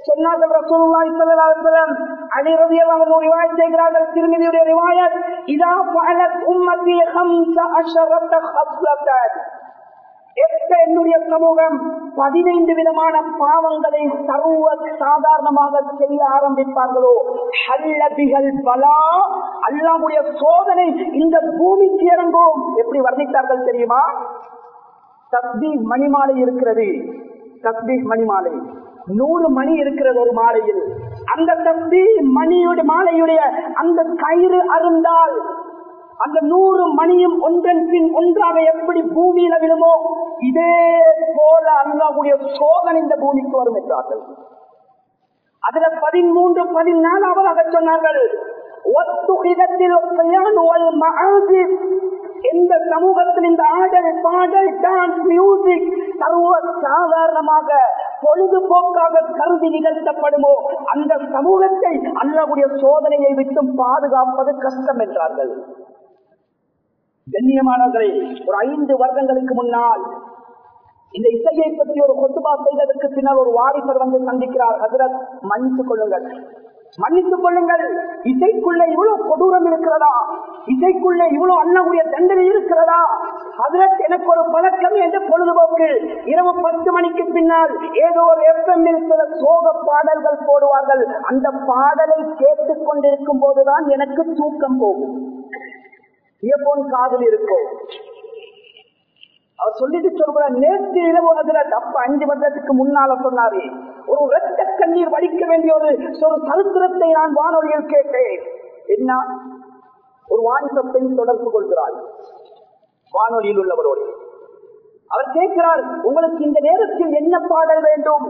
Speaker 1: சொன்னார்கள் ரசூலுல்லாஹி ஸல்லல்லாஹு அலைஹி வஸல்லம் அலி ரலியல்லாஹு அன்ஹு ரிவாயத் செய்கிறார்கள் இதா ஃபஅலத் உம்மத்தி 15 கஸ்லதன் எப்ப என்னுடைய சமூகம் பதினைந்து விதமான பாவங்களை சர்வ சாதாரணமாக செய்ய ஆரம்பிப்பார்களோ? ஹல்லபிகள் பலா. அல்லாவுடைய சோதனை இந்த பூமிக்கு இறங்கும். எப்படி வர்ணித்தார்கள் தெரியுமா? தஸ்பி மணிமாலை இருக்கிறது. தஸ்பி மணிமாலை. நூறு மணி இருக்கிறது ஒரு மாலையில். அந்த தஸ்பி மணியுடைய மாலையுடைய அந்த கயிறு அருந்தால் அந்த நூறு மணியும் ஒன்றன் பின் ஒன்றாக எப்படி பூமியில விழுமோ இதே போல அல்லாவுடைய சோதனை இந்த பூமிக்கு வரும் என்றார்கள். அதுல பதிமூன்று பதினாலாவதாக சொன்னார்கள். எந்த சமூகத்தில் இந்த ஆடல் பாடல் டான்ஸ் மியூசிக் சர்வ சாதாரணமாக பொழுதுபோக்காக கருதி நிகழ்த்தப்படுமோ அந்த சமூகத்தை அல்லாவுடைய சோதனையை விட்டும் பாதுகாப்பது கஷ்டம் என்றார்கள். கண்ணியமானவர்களே ஒரு ஐந்து வருடங்களுக்கு முன்னால் இந்த இசையை பற்றி ஒரு கொத்துபா செய்ததற்கு பின்னர் ஒரு வாரிசர் வந்து சந்திக்கிறார். ஹசரத் மன்னித்துக் கொள்ளுங்கள். மன்னித்துக் கொள்ளுங்கள். இசைக்குள்ள இவ்வளவு கொடூரம் இருக்கிறதா? இசைக்குள்ள இவ்வளவு அண்ணனுடைய தண்டனை இருக்கிறதா? ஹசரத் எனக்கு ஒரு பழக்கம் என்று பொழுதுபோக்கு. இரவு பத்து மணிக்கு பின்னால் ஏதோ ஒரு எஃப்எம் சில சோக பாடல்கள் போடுவார்கள். அந்த பாடலை கேட்டுக் கொண்டிருக்கும் போதுதான் எனக்கு தூக்கம் போகும். இயப்போன் காதல் இருக்கும். அவர் சொல்லிட்டு சொல்ற நேற்று இரவு அதுல தப்ப அஞ்சு வருடத்துக்கு முன்னால சொன்னாரு. ஒரு வெட்ட கண்ணீர் வடிக்க வேண்டிய ஒரு ஒரு சரித்திரத்தை நான் வானொலியில் கேட்டேன். என்ன? ஒரு வாணிப பெண் தொடர்பு கொள்கிறார் வானொலியில் உள்ளவரோடு. அவர் கேட்கிறார் உங்களுக்கு இந்த நேரத்தில் என்ன பாடல் வேண்டும்?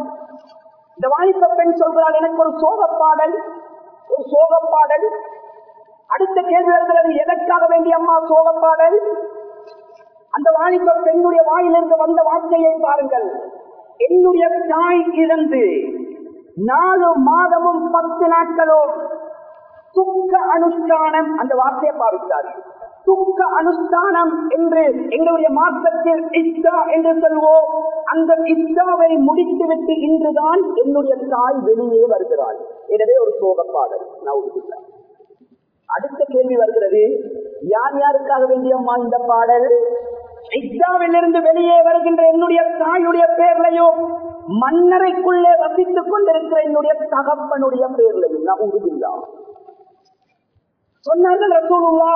Speaker 1: இந்த வாணிப பெண் சொல்கிறார் எனக்கு ஒரு சோக பாடல். ஒரு சோக பாடல்? அடுத்த கேள்வி இருக்கிறது எதற்காக வேண்டிய அம்மா சோகப்பாடல்? அந்த வாலிப பெண்ணுடைய வாயிலிருந்து வந்த வார்த்தையை பாருங்கள். என்னுடைய தாய் இழந்து நாலு மாதமும் பத்து நாட்களும் துக்க அனுஷ்டானம் அந்த வார்த்தையை பாவித்தார் துக்க அனுஷ்டானம் என்று எங்களுடைய மார்க்கத்தில் இஸ்தா என்று சொல்வோம். அந்த இஸ்தாவை முடித்துவிட்டு இன்றுதான் என்னுடைய தாய் வெளியே வருகிறாள். எனவே ஒரு சோகப்பாடல். நான் அடுத்த கேள்வி வருகிறது. யார் யாருக்காக வேண்டியம்மா இந்த பாடல்? இஸ்லாமிலிருந்து வெளியே வருகின்ற என்னுடைய தாயுடைய பேர்லையும் மன்னரைக்குள்ளே வசித்துக் கொண்டிருக்கிற என்னுடைய தகப்பனுடைய பேர்லையும் நான் உறுதிதான் சொன்னார்கள் ரசூலுல்லா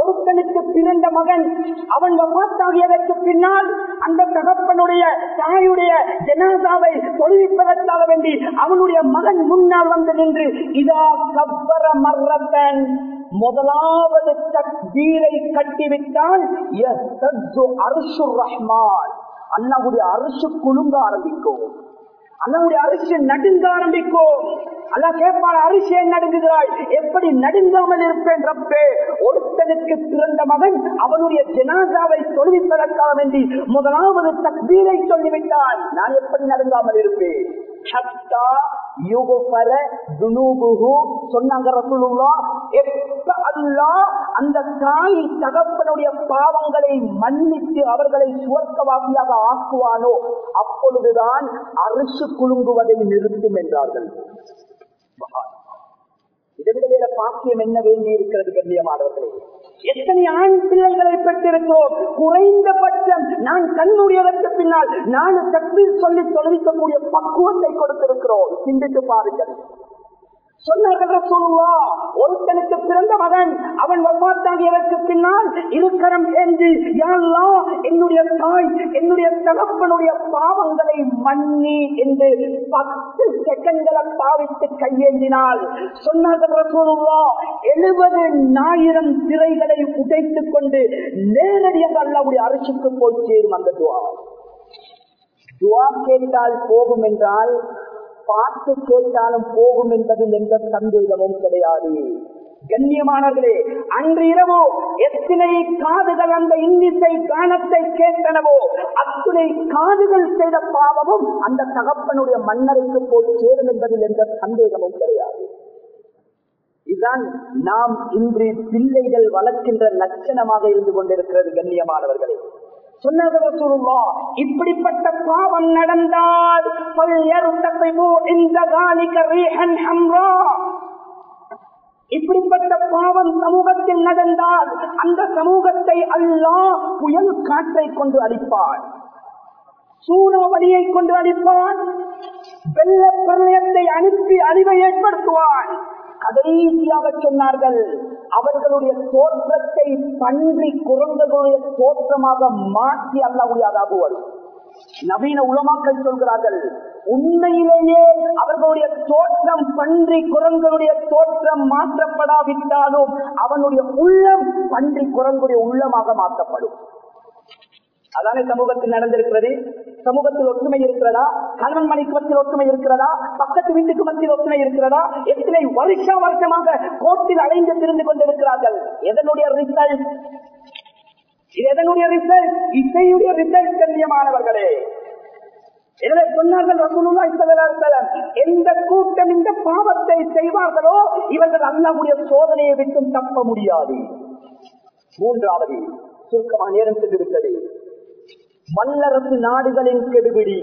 Speaker 1: ஒருத்தனுக்கு பிறந்த மகன் அவன் வபாத்தாகியதற்கு பின்னால் அந்த தகப்பனுடைய தாயுடைய ஜனாதாவை தொழுவிப்பதற்காக வேண்டி அவனுடைய மகன் முன்னால் வந்து நின்று இதா கப்பர மர்றத்தன் முதலாவது தீரை கட்டிவிட்டால் அரிசு ரஹ்மான். அண்ணாவுடைய அரிசு குலுங்க ஆரம்பிக்கும். அல்லாவுடைய அரிசியை நடுங்க ஆரம்பிக்கும் அல்லா கேட்பார் அரிசியை நடுங்குகிறாய்? எப்படி நடுங்காமல் இருப்பேன் ரப்பே? ஒருத்தனுக்கு பிறந்த மகன் அவனுடைய ஜனாதாவை தொழுவிப்பதற்காக வேண்டி முதலாவது தக்பீரை சொல்லிவிட்டான். நான் எப்படி நடுங்காமல் இருப்பேன்? அந்த தாய் தகப்பனுடைய பாவங்களை மன்னித்து அவர்களை சுவர்க்கவாசியாக ஆக்குவானோ அப்பொழுதுதான் அரசு குலுங்குவதை நிறுத்தும் என்றார்கள். இதைவிட வேற பாக்கியம் என்ன வேண்டி இருக்கிறது கண்ணியமானவர்களே? எத்தனை ஆண் பிள்ளைகளை பெற்றிருக்கிறோம் குறைந்தபட்சம் நான் கண்ணுடையதற்கு பின்னால் நான் தக்பீர் சொல்லி தொலைவிக்கக்கூடிய பக்குவத்தை கொடுத்திருக்கிறோம். சிந்தித்து பாருங்கள். ஒருத்தனுக்கு பிறந்த மகன் அவன் வப்பாத்தாகியதற்கு பின்னால் இருக்கரம் என்று யாரெல்லாம் என்னுடைய தாய் என்னுடைய தகப்பனுடைய பாவங்களை மன்னி என்று பத்து செகண்ட்களை பாவித்து கையேந்தினால் சொன்னார்கள் எழுபது ஆயிரம் திரைகளை உடைத்துக் கொண்டு நேரடியாக அல்லாவுடைய அரசுக்கு போய் சேரும் அந்த துவா. துவா கேட்டால் போகும் என்றால் பார்த்து கேட்டாலும் போகும் என்பதில் எந்த சந்தேகமும் கிடையாது. கண்ணியமானவர்களே அன்று இரவு எத்தனை காதுகள் அந்த இன்னிசை காணத்தை கேட்டனவோ அத்துணை காதுகள் செய்த பாவமும் அந்த தகப்பனுடைய மன்னருக்கு போய் சேரும் என்பதில் எந்த சந்தேகமும் கிடையாது. இதுதான் நாம் இன்று பிள்ளைகள் வளர்க்கின்ற லட்சணமாக இருந்து கொண்டிருக்கிறது கண்ணியமானவர்களே. இப்படிப்பட்ட பாவம் நடந்தால் இப்படிப்பட்ட பாவம் சமூகத்தில் நடந்தால் அந்த சமூகத்தை அல்லாஹ் புயல் காற்றை கொண்டு அளிப்பான் சூறாவளியை கொண்டு அளிப்பான் வெள்ள பிரளயத்தை அனுப்பி அறிவை ஏற்படுத்துவான். கடைசியாக சொன்னார்கள். அவர்களுடைய தோற்றத்தை பன்றி குரங்குகளுடைய தோற்றமாக மாற்றி அல்லாவுடைய அதாவது நவீன உலமாக்கள் சொல்கிறார்கள் உண்மையிலேயே அவர்களுடைய தோற்றம் பன்றி குரங்களுடைய தோற்றம் மாற்றப்படாவிட்டாலும் அவனுடைய உள்ளம் பன்றி குரங்குடைய உள்ளமாக மாற்றப்படும். அதானே சமூகத்தில் நடந்திருக்கிறது? சமூகத்தில் ஒற்றுமை இருக்கிறதா? கணவன் மணிக்கு மத்தியில் ஒற்றுமை இருக்கிறதா? பக்கத்து வீட்டுக்கு மத்தியில் ஒற்றுமை இருக்கிறதா? எத்தனை வருஷ வருஷமாக கோர்ட்டில் அடைந்து திரிந்து கொண்டிருக்கிறார்கள்? எதனுடைய ரிசல்ட் இது எதனுடைய ரிசல்ட் இசையுடைய ரிசல்ட் கண்ணியமானவர்களே. எனவே சொன்னார்கள் எந்த கூட்டம் இந்த பாவத்தை செய்வார்களோ இவர்கள் அண்ணாவுடைய சோதனையை விட்டும் தப்ப முடியாது. மூன்றாவது சுருக்கமாக நேரம் சென்று விட்டது. வல்லரசு நாடுகளின் கெடுபிடி.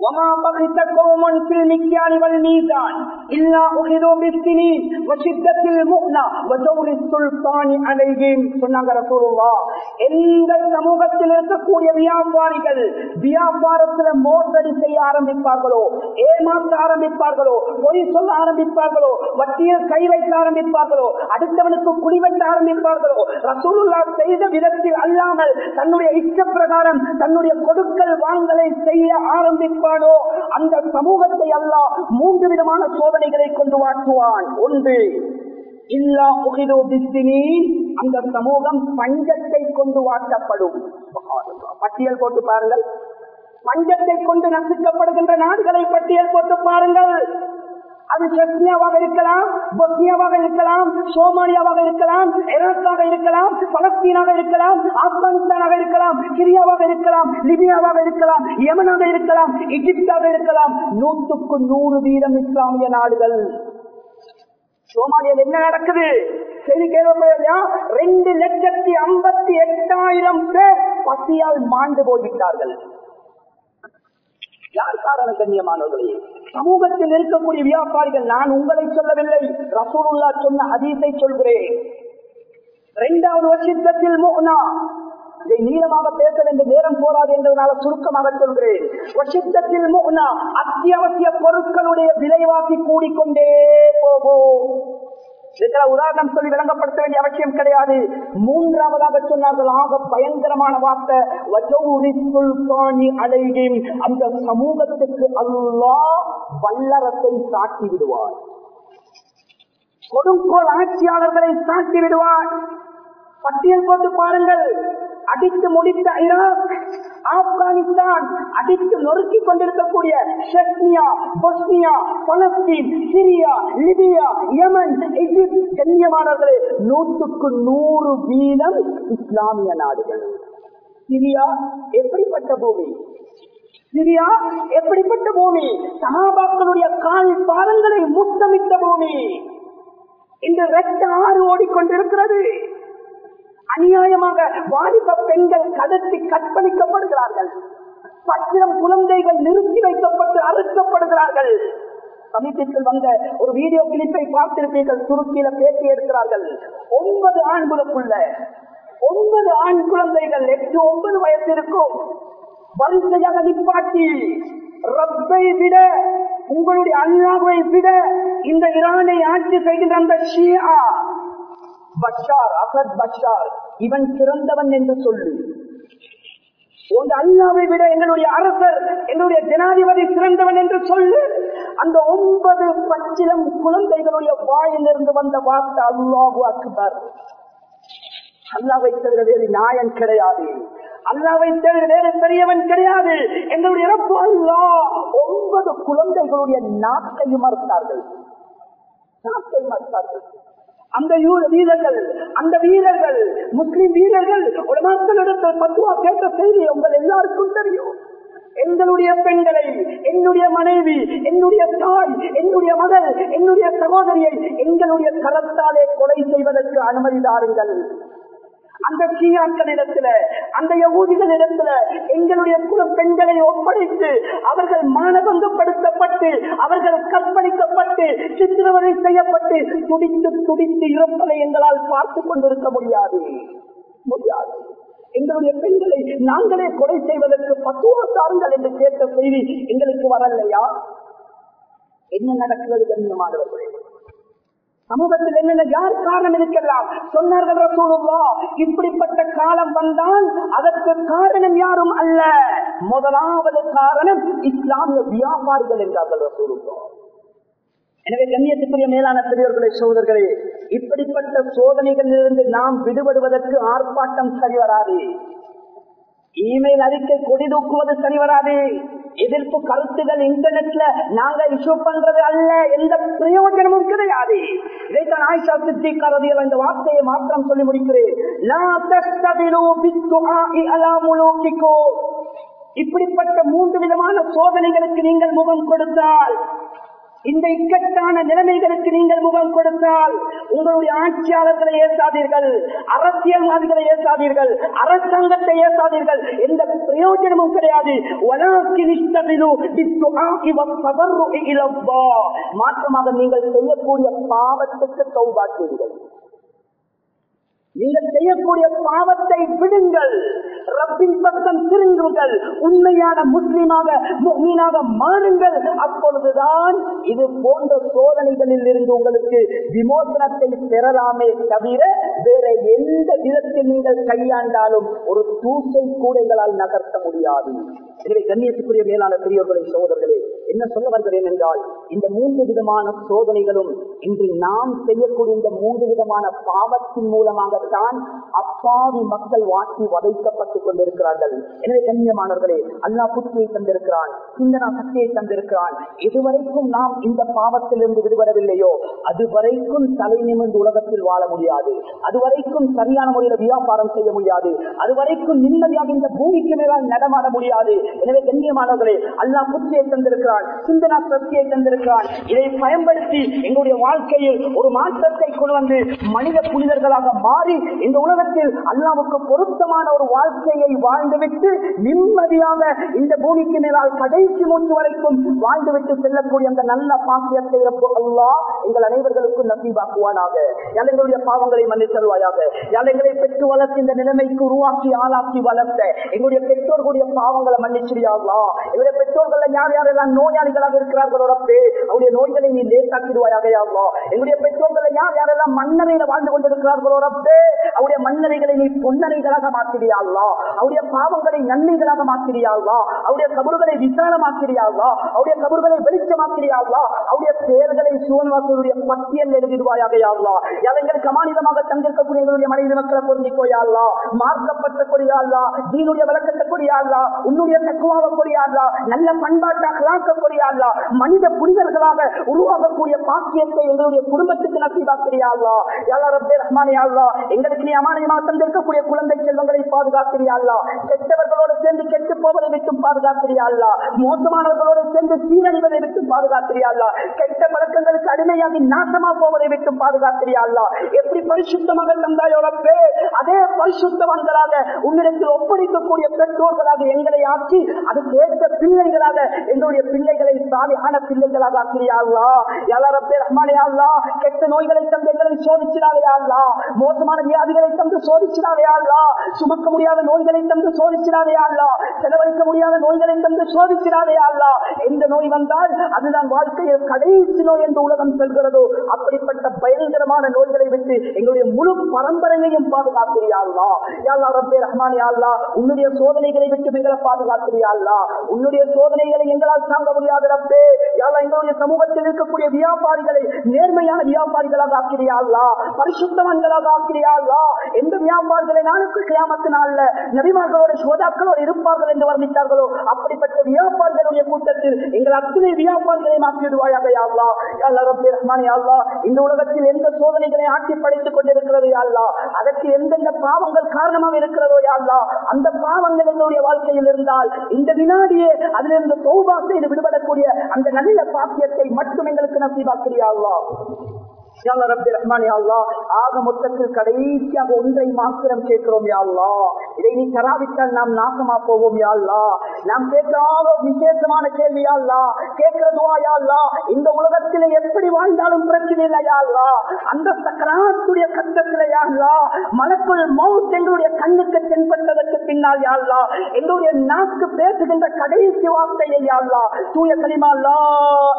Speaker 1: وما بغت قوم في المكيال والميزان إلا أخذوا بالسنين وشدة المؤنة وجور السلطان عليهم சொன்னாங்க ரசூலுல்லாஹ் எந்த சமூகத்தில் இருக்கக்கூடிய வியாபாரிகள் வியாபாரத்துல மோசடி செய்ய ஆரம்பிப்பார்களோ ஏமாற்ற ஆரம்பிப்பார்களோ பொய் சொல்ல ஆரம்பிப்பார்களோ வட்டியில் கை வைக்க ஆரம்பிப்பார்களோ அடுத்தவனுக்கு குடி வைக்க ஆரம்பிப்பார்களோ ரசூலுல்லாஹ் செய்த விதத்தில் அல்லாமல் தன்னுடைய இஷ்ட பிரகாரம் தன்னுடைய கொடுக்கல் வாங்கலை செய்ய ஆரம்பிப்பார் செய்வானோ அந்த சமூகத்தை அல்லாஹ் மூன்று விதமான சோதனைகளை கொண்டு வாட்டுவான் ஒன்று இல்லா புகிதோ பிஸ்தினி அந்த சமூகம் பஞ்சத்தை கொண்டு வாட்டப்படும் பட்டியல் போட்டு பாருங்கள். பஞ்சத்தை கொண்டு நசுக்கப்படுகின்ற நாடுகளை பட்டியல் போட்டு பாருங்கள். அது செஸ்னியாவாக இருக்கலாம் பொஸ்னியாவாக இருக்கலாம் சோமாலியாவாக இருக்கலாம் ஈராக்காக இருக்கலாம் பலஸ்தீனாக இருக்கலாம் ஆப்கானிஸ்தானாக இருக்கலாம் சிரியாவாக இருக்கலாம் லிபியாவாக இருக்கலாம் யமனாக இருக்கலாம் எகிப்தாக இருக்கலாம். நூற்றுக்கு நூறு வீதம் இஸ்லாமிய நாடுகள். சோமாலியில் என்ன நடக்குது? செய்தி கேள்விப்படையா ரெண்டு லட்சத்தி ஐம்பத்தி எட்டாயிரம் பேர் பசியால் மாண்டு போய்விட்டார்கள். யார் காரணம் கண்ணியமானவர்களே? சமூகத்தில் இருக்கக்கூடிய வியாபாரிகள் நான் உங்களை சொல்லவில்லை. ரசூலுல்லா சொன்ன அதீசை சொல்கிறேன். இரண்டாவது வருஷத்தில் மோனா இதை நீளமாக பேச வேண்டும் நேரம் போராது என்றதுனால சுருக்கமாக சொல்கிறேன். வருஷத்தில் அத்தியாவசிய பொருட்களுடைய விலைவாசி கூடிக்கொண்டே போகும். உதாரணம் சொல்லி விளங்கப்படுத்த வேண்டிய அவசியம் கிடையாது. மூன்றாவதாக சொன்னார்கள் ஆக பயங்கரமான வார்த்தை அலைகின் அந்த சமூகத்துக்கு அல்லா வல்லரசை சாட்டி விடுவார். கொடுங்கோல் ஆட்சியாளர்களை சாட்டி விடுவார். பட்டியல் போட்டு பாருங்கள். அடித்து முடித்த ஈராக் ஆப்கானிஸ்தான் அடித்து நொறுக்கி கொண்டிருக்கக்கூடிய Chechnya Bosnia Palestine Syria Libya Yemen Egypt கண்ணியமானவர்களே நூற்றுக்கு நூறு வீதம் இஸ்லாமிய நாடுகள். சிரியா எப்படிப்பட்ட பூமி? சிரியா எப்படிப்பட்ட பூமி? சகாபாக்களுடைய கால் பாதங்களை முத்தமிட்ட பூமி. இந்த ரெட்ட ஆறு ஓடிக்கொண்டிருக்கிறது. அநியாயமாக வாலிப பெண்கள் கடத்தி கற்பழிக்கப்படுகிறார்கள். பச்சிரம் குழந்தைகள் நிறுத்தி வைக்கப்பட்டு அறுக்கப்படுகிறார்கள். சமீபத்தில் வந்த ஒரு வீடியோ கிளிப்பை பார்த்திருப்பீர்கள். துருக்கியில பேட்டி எடுக்கிறார்கள். ஒன்பது ஆண்களுக்குள்ள ஒன்பது ஆண் குழந்தைகள் எட்டு ஒன்பது வயசு இருக்கும். வரிசையாக நிப்பாட்டி ரப்பை விட உங்களுடைய அல்லாவை விட இந்த இரானை ஆட்சி செய்கின்ற அந்த ஷியா பஷார் அகத் பஷார் இவன் சிறந்தவன் என்று சொல்லு. உங்க அல்லாவை விட எங்களுடைய அரசர் எங்களுடைய ஜனாதிபதி சிறந்தவன் என்று சொல்லு. அந்த ஒன்பது பச்சிலம் குழந்தைகளுடைய வாயிலிருந்து வந்த வார்த்தை அல்லாஹு அக்பர். அல்லாவை தவிர வேறு நாயன் கிடையாது. அல்லாவை தவிர வேறு பெரியவன் கிடையாது. எங்களுடைய இறப்பு அல்லா ஒன்பது குழந்தைகளுடைய நாட்டையும் மறுத்தார்கள். நாட்டை மறுத்தார்கள். அந்த வீரர்கள் அந்த வீரர்கள் முஸ்லிம் வீரர்கள் ஒரு மக்களிடத்தில் பத்துவா கேட்ட செய்தி உங்கள் எல்லாருக்கும் தெரியும். எங்களுடைய பெண்களை என்னுடைய மனைவி என்னுடைய தாய் என்னுடைய மகள் என்னுடைய சகோதரியை எங்களுடைய கரத்தாலே கொலை செய்வதற்கு அனுமதி தாருங்கள். அந்த சீனாக்களிடத்துல அந்த யகூதிகளிடத்துல எங்களுடைய குல பெண்களை ஒப்படைத்து அவர்கள் மானபங்கப்படுத்தப்பட்டு அவர்கள் கற்பழிக்கப்பட்டு சித்திரவதை செய்யப்பட்டு துடித்து துடித்து இருப்பதை எங்களால் பார்த்து கொண்டிருக்க முடியாது. முடியாது. எங்களுடைய பெண்களை நாங்களே கொலை செய்வதற்கு பத்துவா தாருங்கள் என்று கேட்ட செய்தி எங்களுக்கு வரலையா? என்ன நடக்கிறது கண்ணியமானவர்களே? சமூகத்தில் என்னென்ன யார் காரணம் இருக்கலாம் சொன்னார்கள் ரசூலுல்லா இப்படிப்பட்ட காலம் வந்தால் அதற்கு காரணம் யாரும் அல்ல. முதலாவது காரணம் இஸ்லாமிய வியாபாரிகள் என்றார்கள் ரசூலுல்லா எனவே கண்ணியத்துக்குரிய மேலான பெரியவர்களே சோதர்களே இப்படிப்பட்ட சோதனைகளிலிருந்து நாம் விடுபடுவதற்கு ஆர்ப்பாட்டம் சரி வராது. இமெயில் அறிக்கை கொடி தூக்குவது சரி வராது. எதிர்ப்பு கருத்துகள் இன்டர்நெட்ல நாங்க இஷ்யூ பண்றது அல்ல. எந்த பிரயோஜனமும் கிடையாது. இதைத்தான் ஆயிஷா சித்திகாரதியில் இந்த வார்த்தையை மாத்திரம் சொல்லி முடிக்கிறேன். இப்படிப்பட்ட மூன்று விதமான சோதனைகளுக்கு நீங்கள் முகம் கொடுத்தால் இந்த இக்கட்டான நிலைமைகளுக்கு நீங்கள் முகம் கொடுத்தால் உங்களுடைய ஆட்சியாளர்களை ஏசாதீர்கள் அரசியல்வாதிகளை ஏசாதீர்கள் அரசாங்கத்தை ஏசாதீர்கள் எந்த பிரயோஜனமும் கிடையாது. மாற்றமாக நீங்கள் செய்யக்கூடிய பாவத்துக்கு சௌபாக்கியங்கள் நீங்கள் செய்யக்கூடிய பாவத்தை விடுங்கள். ரப்பின் பக்கம் திருங்குங்கள் உண்மையான முஸ்லீமாக மீனாக மாறுங்கள். அப்பொழுதுதான் இது போன்ற சோதனைகளில் இருந்து உங்களுக்கு விமோசனத்தை பெறலாமே தவிர வேற எந்த விதத்தில் நீங்கள் கையாண்டாலும் ஒரு தூசை கூட எங்களால் நகர்த்த முடியாது. எனவே கண்ணியத்துக்குரிய மேலான பெரியவர்களை சோதர்களே என்ன சொல்ல வருகிறேன் என்றால் இந்த மூன்று விதமான சோதனைகளும் இன்று நாம் செய்யக்கூடிய இந்த மூன்று விதமான பாவத்தின் மூலமாகத்தான் அப்பாவி மக்கள் வாட்டி வதைக்கப்பட்டுக் கொண்டிருக்கிறார்கள். எனவே கண்ணியமானவர்களே அல்லா புத்தியை தந்திருக்கிறான் சிந்தனா சக்தியை தந்திருக்கிறான். இதுவரைக்கும் நாம் இந்த பாவத்திலிருந்து விடுபடவில்லையோ அதுவரைக்கும் தலை நிமிர்ந்து உலகத்தில் வாழ முடியாது. அதுவரைக்கும் சரியான முறையில வியாபாரம் செய்ய முடியாது. அதுவரைக்கும் நிம்மதியாக இந்த பூமிக்கு மேலால் நடமாட முடியாது. எனவே கண்ணியமானவர்களே அல்லா புத்தியை தந்திருக்கிறான் சிந்தனா சக்தியை தந்திருக்கிறான். இதை பயன்படுத்தி எங்களுடைய வாழ்க்கையில் ஒரு மாற்றத்தை கொண்டு வந்து மனித புனிதர்களாக மாறி இந்த உலகத்தில் அல்லாவுக்கு பொருத்தமான ஒரு வாழ்க்கையை வாழ்ந்துவிட்டு நிம்மதியாக இந்த பூமிக்கு மேலால் கடைசி மூச்சு வரைக்கும் வாழ்ந்துவிட்டு செல்லக்கூடிய அந்த நல்ல பாக்கியத்தை அல்லா எங்கள் அனைவர்களுக்கும் நம்பிவாக்குவானாக எங்களுடைய பாவங்களை மன்னித்த தருவாயாக எங்களை பெற்று வளர்த்து இந்த நிலைமைக்கு உருவாக்கி ஆளாக்கி வளர்த்த எங்களுடைய பெற்றோர்களுடைய பாவங்களை மன்னிச்சிரியாங்களா எங்களுடைய பெற்றோர்கள் யார் யாரெல்லாம் நோயாளிகளாக இருக்கிறார்களோ அவருடைய நோய்களை நீ லேசாக்கிடுவாயாக எங்களுடைய பெற்றோர்கள் யார் யாரெல்லாம் மன்னரையில வாழ்ந்து கொண்டிருக்கிறார்களோ ரப்பே அவருடைய மன்னரைகளை நீ பொன்னரைகளாக மாற்றிடியாங்களா அவருடைய பாவங்களை நன்மைகளாக மாற்றிடியாங்களா அவருடைய கபறுகளை விசாலமாக்கிறியாங்களா அவருடைய கபறுகளை வெளிச்சமாக்கிறியாங்களா அவருடைய பெயர்களை சுவன்வாசருடைய பட்டியல் எழுதிடுவாயாக யாழ்லா எங்களுக்கு அமானிதமாக தந்திருக்கக்கூடிய எங்களுடைய மனித மக்களை பொருந்திக்கோயாள்லா மார்க்கப்பட்ட கொடியாள்லா தீனுடைய விளக்கத்தை கொடியாள்லா உன்னுடைய தக்குவாக கொடியாள்லா நல்ல பண்பாட்டாக கொடியாள்லா மனித புனிதர்களாக உருவாகக்கூடிய பாக்கியத்தை எங்களுடைய குடும்பத்துக்கு நசிவா நசீபாக்கிறியாள்லா எங்களுக்கு நீ தந்திருக்கக்கூடிய குழந்தை செல்வங்களை பாதுகாக்கிறியாள்லா கெட்டவர்களோடு சேர்ந்து கெட்டு போவதை பாதுகாக்கிறியாள்லா மோசமானவர்களோடு சேர்ந்து சீரழிவதை விட்டு பாதுகாக்கிறியாள்லா கெட்ட பழக்கங்களுக்கு அடிமையாகி நாசமா போவதை விட்டு பாதுகாக்கிறியாள்லா எப்படி தந்தாயோ ரப்பே அதே பரிசுத்தவன்களாக உன்னிடத்தில் ஒப்படைக்கக்கூடிய பெற்றோர்களாக எங்களை ஆக்கி அதுக்கு ஏற்ற பிள்ளைகளாக எங்களுடைய பிள்ளைகளை சாலையான பிள்ளைகளாக ஆக்கிறியாள்லா ரஹ்மானே அல்லா கெட்ட நோய்களை தந்து எங்களை சோதிச்சிடாதையாங்களா மோசமான வியாதிகளை தந்து சோதிச்சிடாதையாங்களா சுமக்க முடியாத நோய்களை தந்து சோதிச்சிடாதையாங்களா செலவழிக்க முடியாத நோய்களை தந்து சோதிச்சிடாதையாங்களா எந்த நோய் வந்தால் அதுதான் வாழ்க்கையில் கடைசி நோய் என்று உலகம் செல்கிறதோ. அப்படிப்பட்ட பயங்கரமான நோய்களை விட்டு எங்களுடைய முழு பரம்பரையையும் பாதுகாத்திரியாள்லா யாழ்லா ரப்பே ரஹ்மான் யாழ்லா உன்னுடைய சோதனைகளை விட்டு எங்களை பாதுகாத்திரியாள்லா உன்னுடைய சோதனைகளை எங்களால் தாங்க முடியாத ரப்பே. யாழ்லா எங்களுடைய சமூகத்தில் இருக்கக்கூடிய வியாபாரிகளை நேர்மையான வியாபாரிகள் ஆக்கிறியாள்லா பரிசுத்தவன்களாக எந்த நாளுக்கு நாள்ல நபிமார்களோட சோதாக்களோடு இருப்பார்கள் என்று வர்ணித்தார்களோ? அப்படிப்பட்ட வியாபாரிகளுடைய கூட்டத்தில் எங்கள் அத்தனை மாற்றிடுவாயாக யாழ்லா ரஹ்மான் யாழ்லா இந்த உலகத்தில் எந்த சோதனைகளை ஆட்சி படைத்துக் கொண்டிருக்கிறது யாழ்லா அதற்கு எந்தெந்த பாவங்கள் காரணமாக இருக்கிறதோ யாழ்லா அந்த பாவங்கள் எங்களுடைய வாழ்க்கையில் இருந்தால் இந்த வினாடியே அதிலிருந்து தௌபா செய்து விடுபடக்கூடிய அந்த நல்ல பாக்கியத்தை மட்டும் எங்களுக்கு நசீபாக்கிறியாள்லா ஆக மொத்தத்தில் கடைசியாக ஒன்றை மாத்திரம் கேட்கிறோம் யாழ்லா இதை நீ தராவிட்டால் நாம் நாசமா போவோம் யாழ்லா நாம் கேட்காத விசேஷமான கேள்வி யாழ்லா கேட்கிறதுவா யாழ்லா இந்த உலகத்தில எப்படி வாழ்ந்தாலும் பிரச்சனை இல்லை யாழ்லா அந்த சக்கராத்துடைய கட்டத்தில யாழ்லா மனக்குள் மவுத் எங்களுடைய கண்ணுக்கு தென்பட்டதற்கு பின்னால் யாழ்லா எங்களுடைய நாக்கு பேசுகின்ற கடைசி வார்த்தையை யாழ்லா தூய கலிமா லா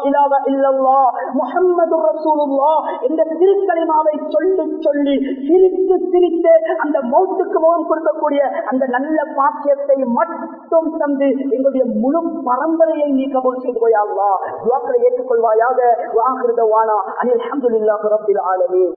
Speaker 1: இலாவ இல்லல்லா முஹம்மது ரசூலுல்லா இந்த திருக்கலிமாவை சொல்லி சொல்லி சிரித்து சிரித்து அந்த மௌத்துக்கு முகம் கொடுக்கக்கூடிய அந்த நல்ல பாக்கியத்தை மட்டும் தந்து எங்களுடைய முழு பரம்பரையை நீ கபூல் செய்து போயாவா துவாக்களை ஏற்றுக்கொள்வாயாக. வாங்கிருந்த வானா அனில் அஹமதுல்லா ரப்பில் ஆலமீன்.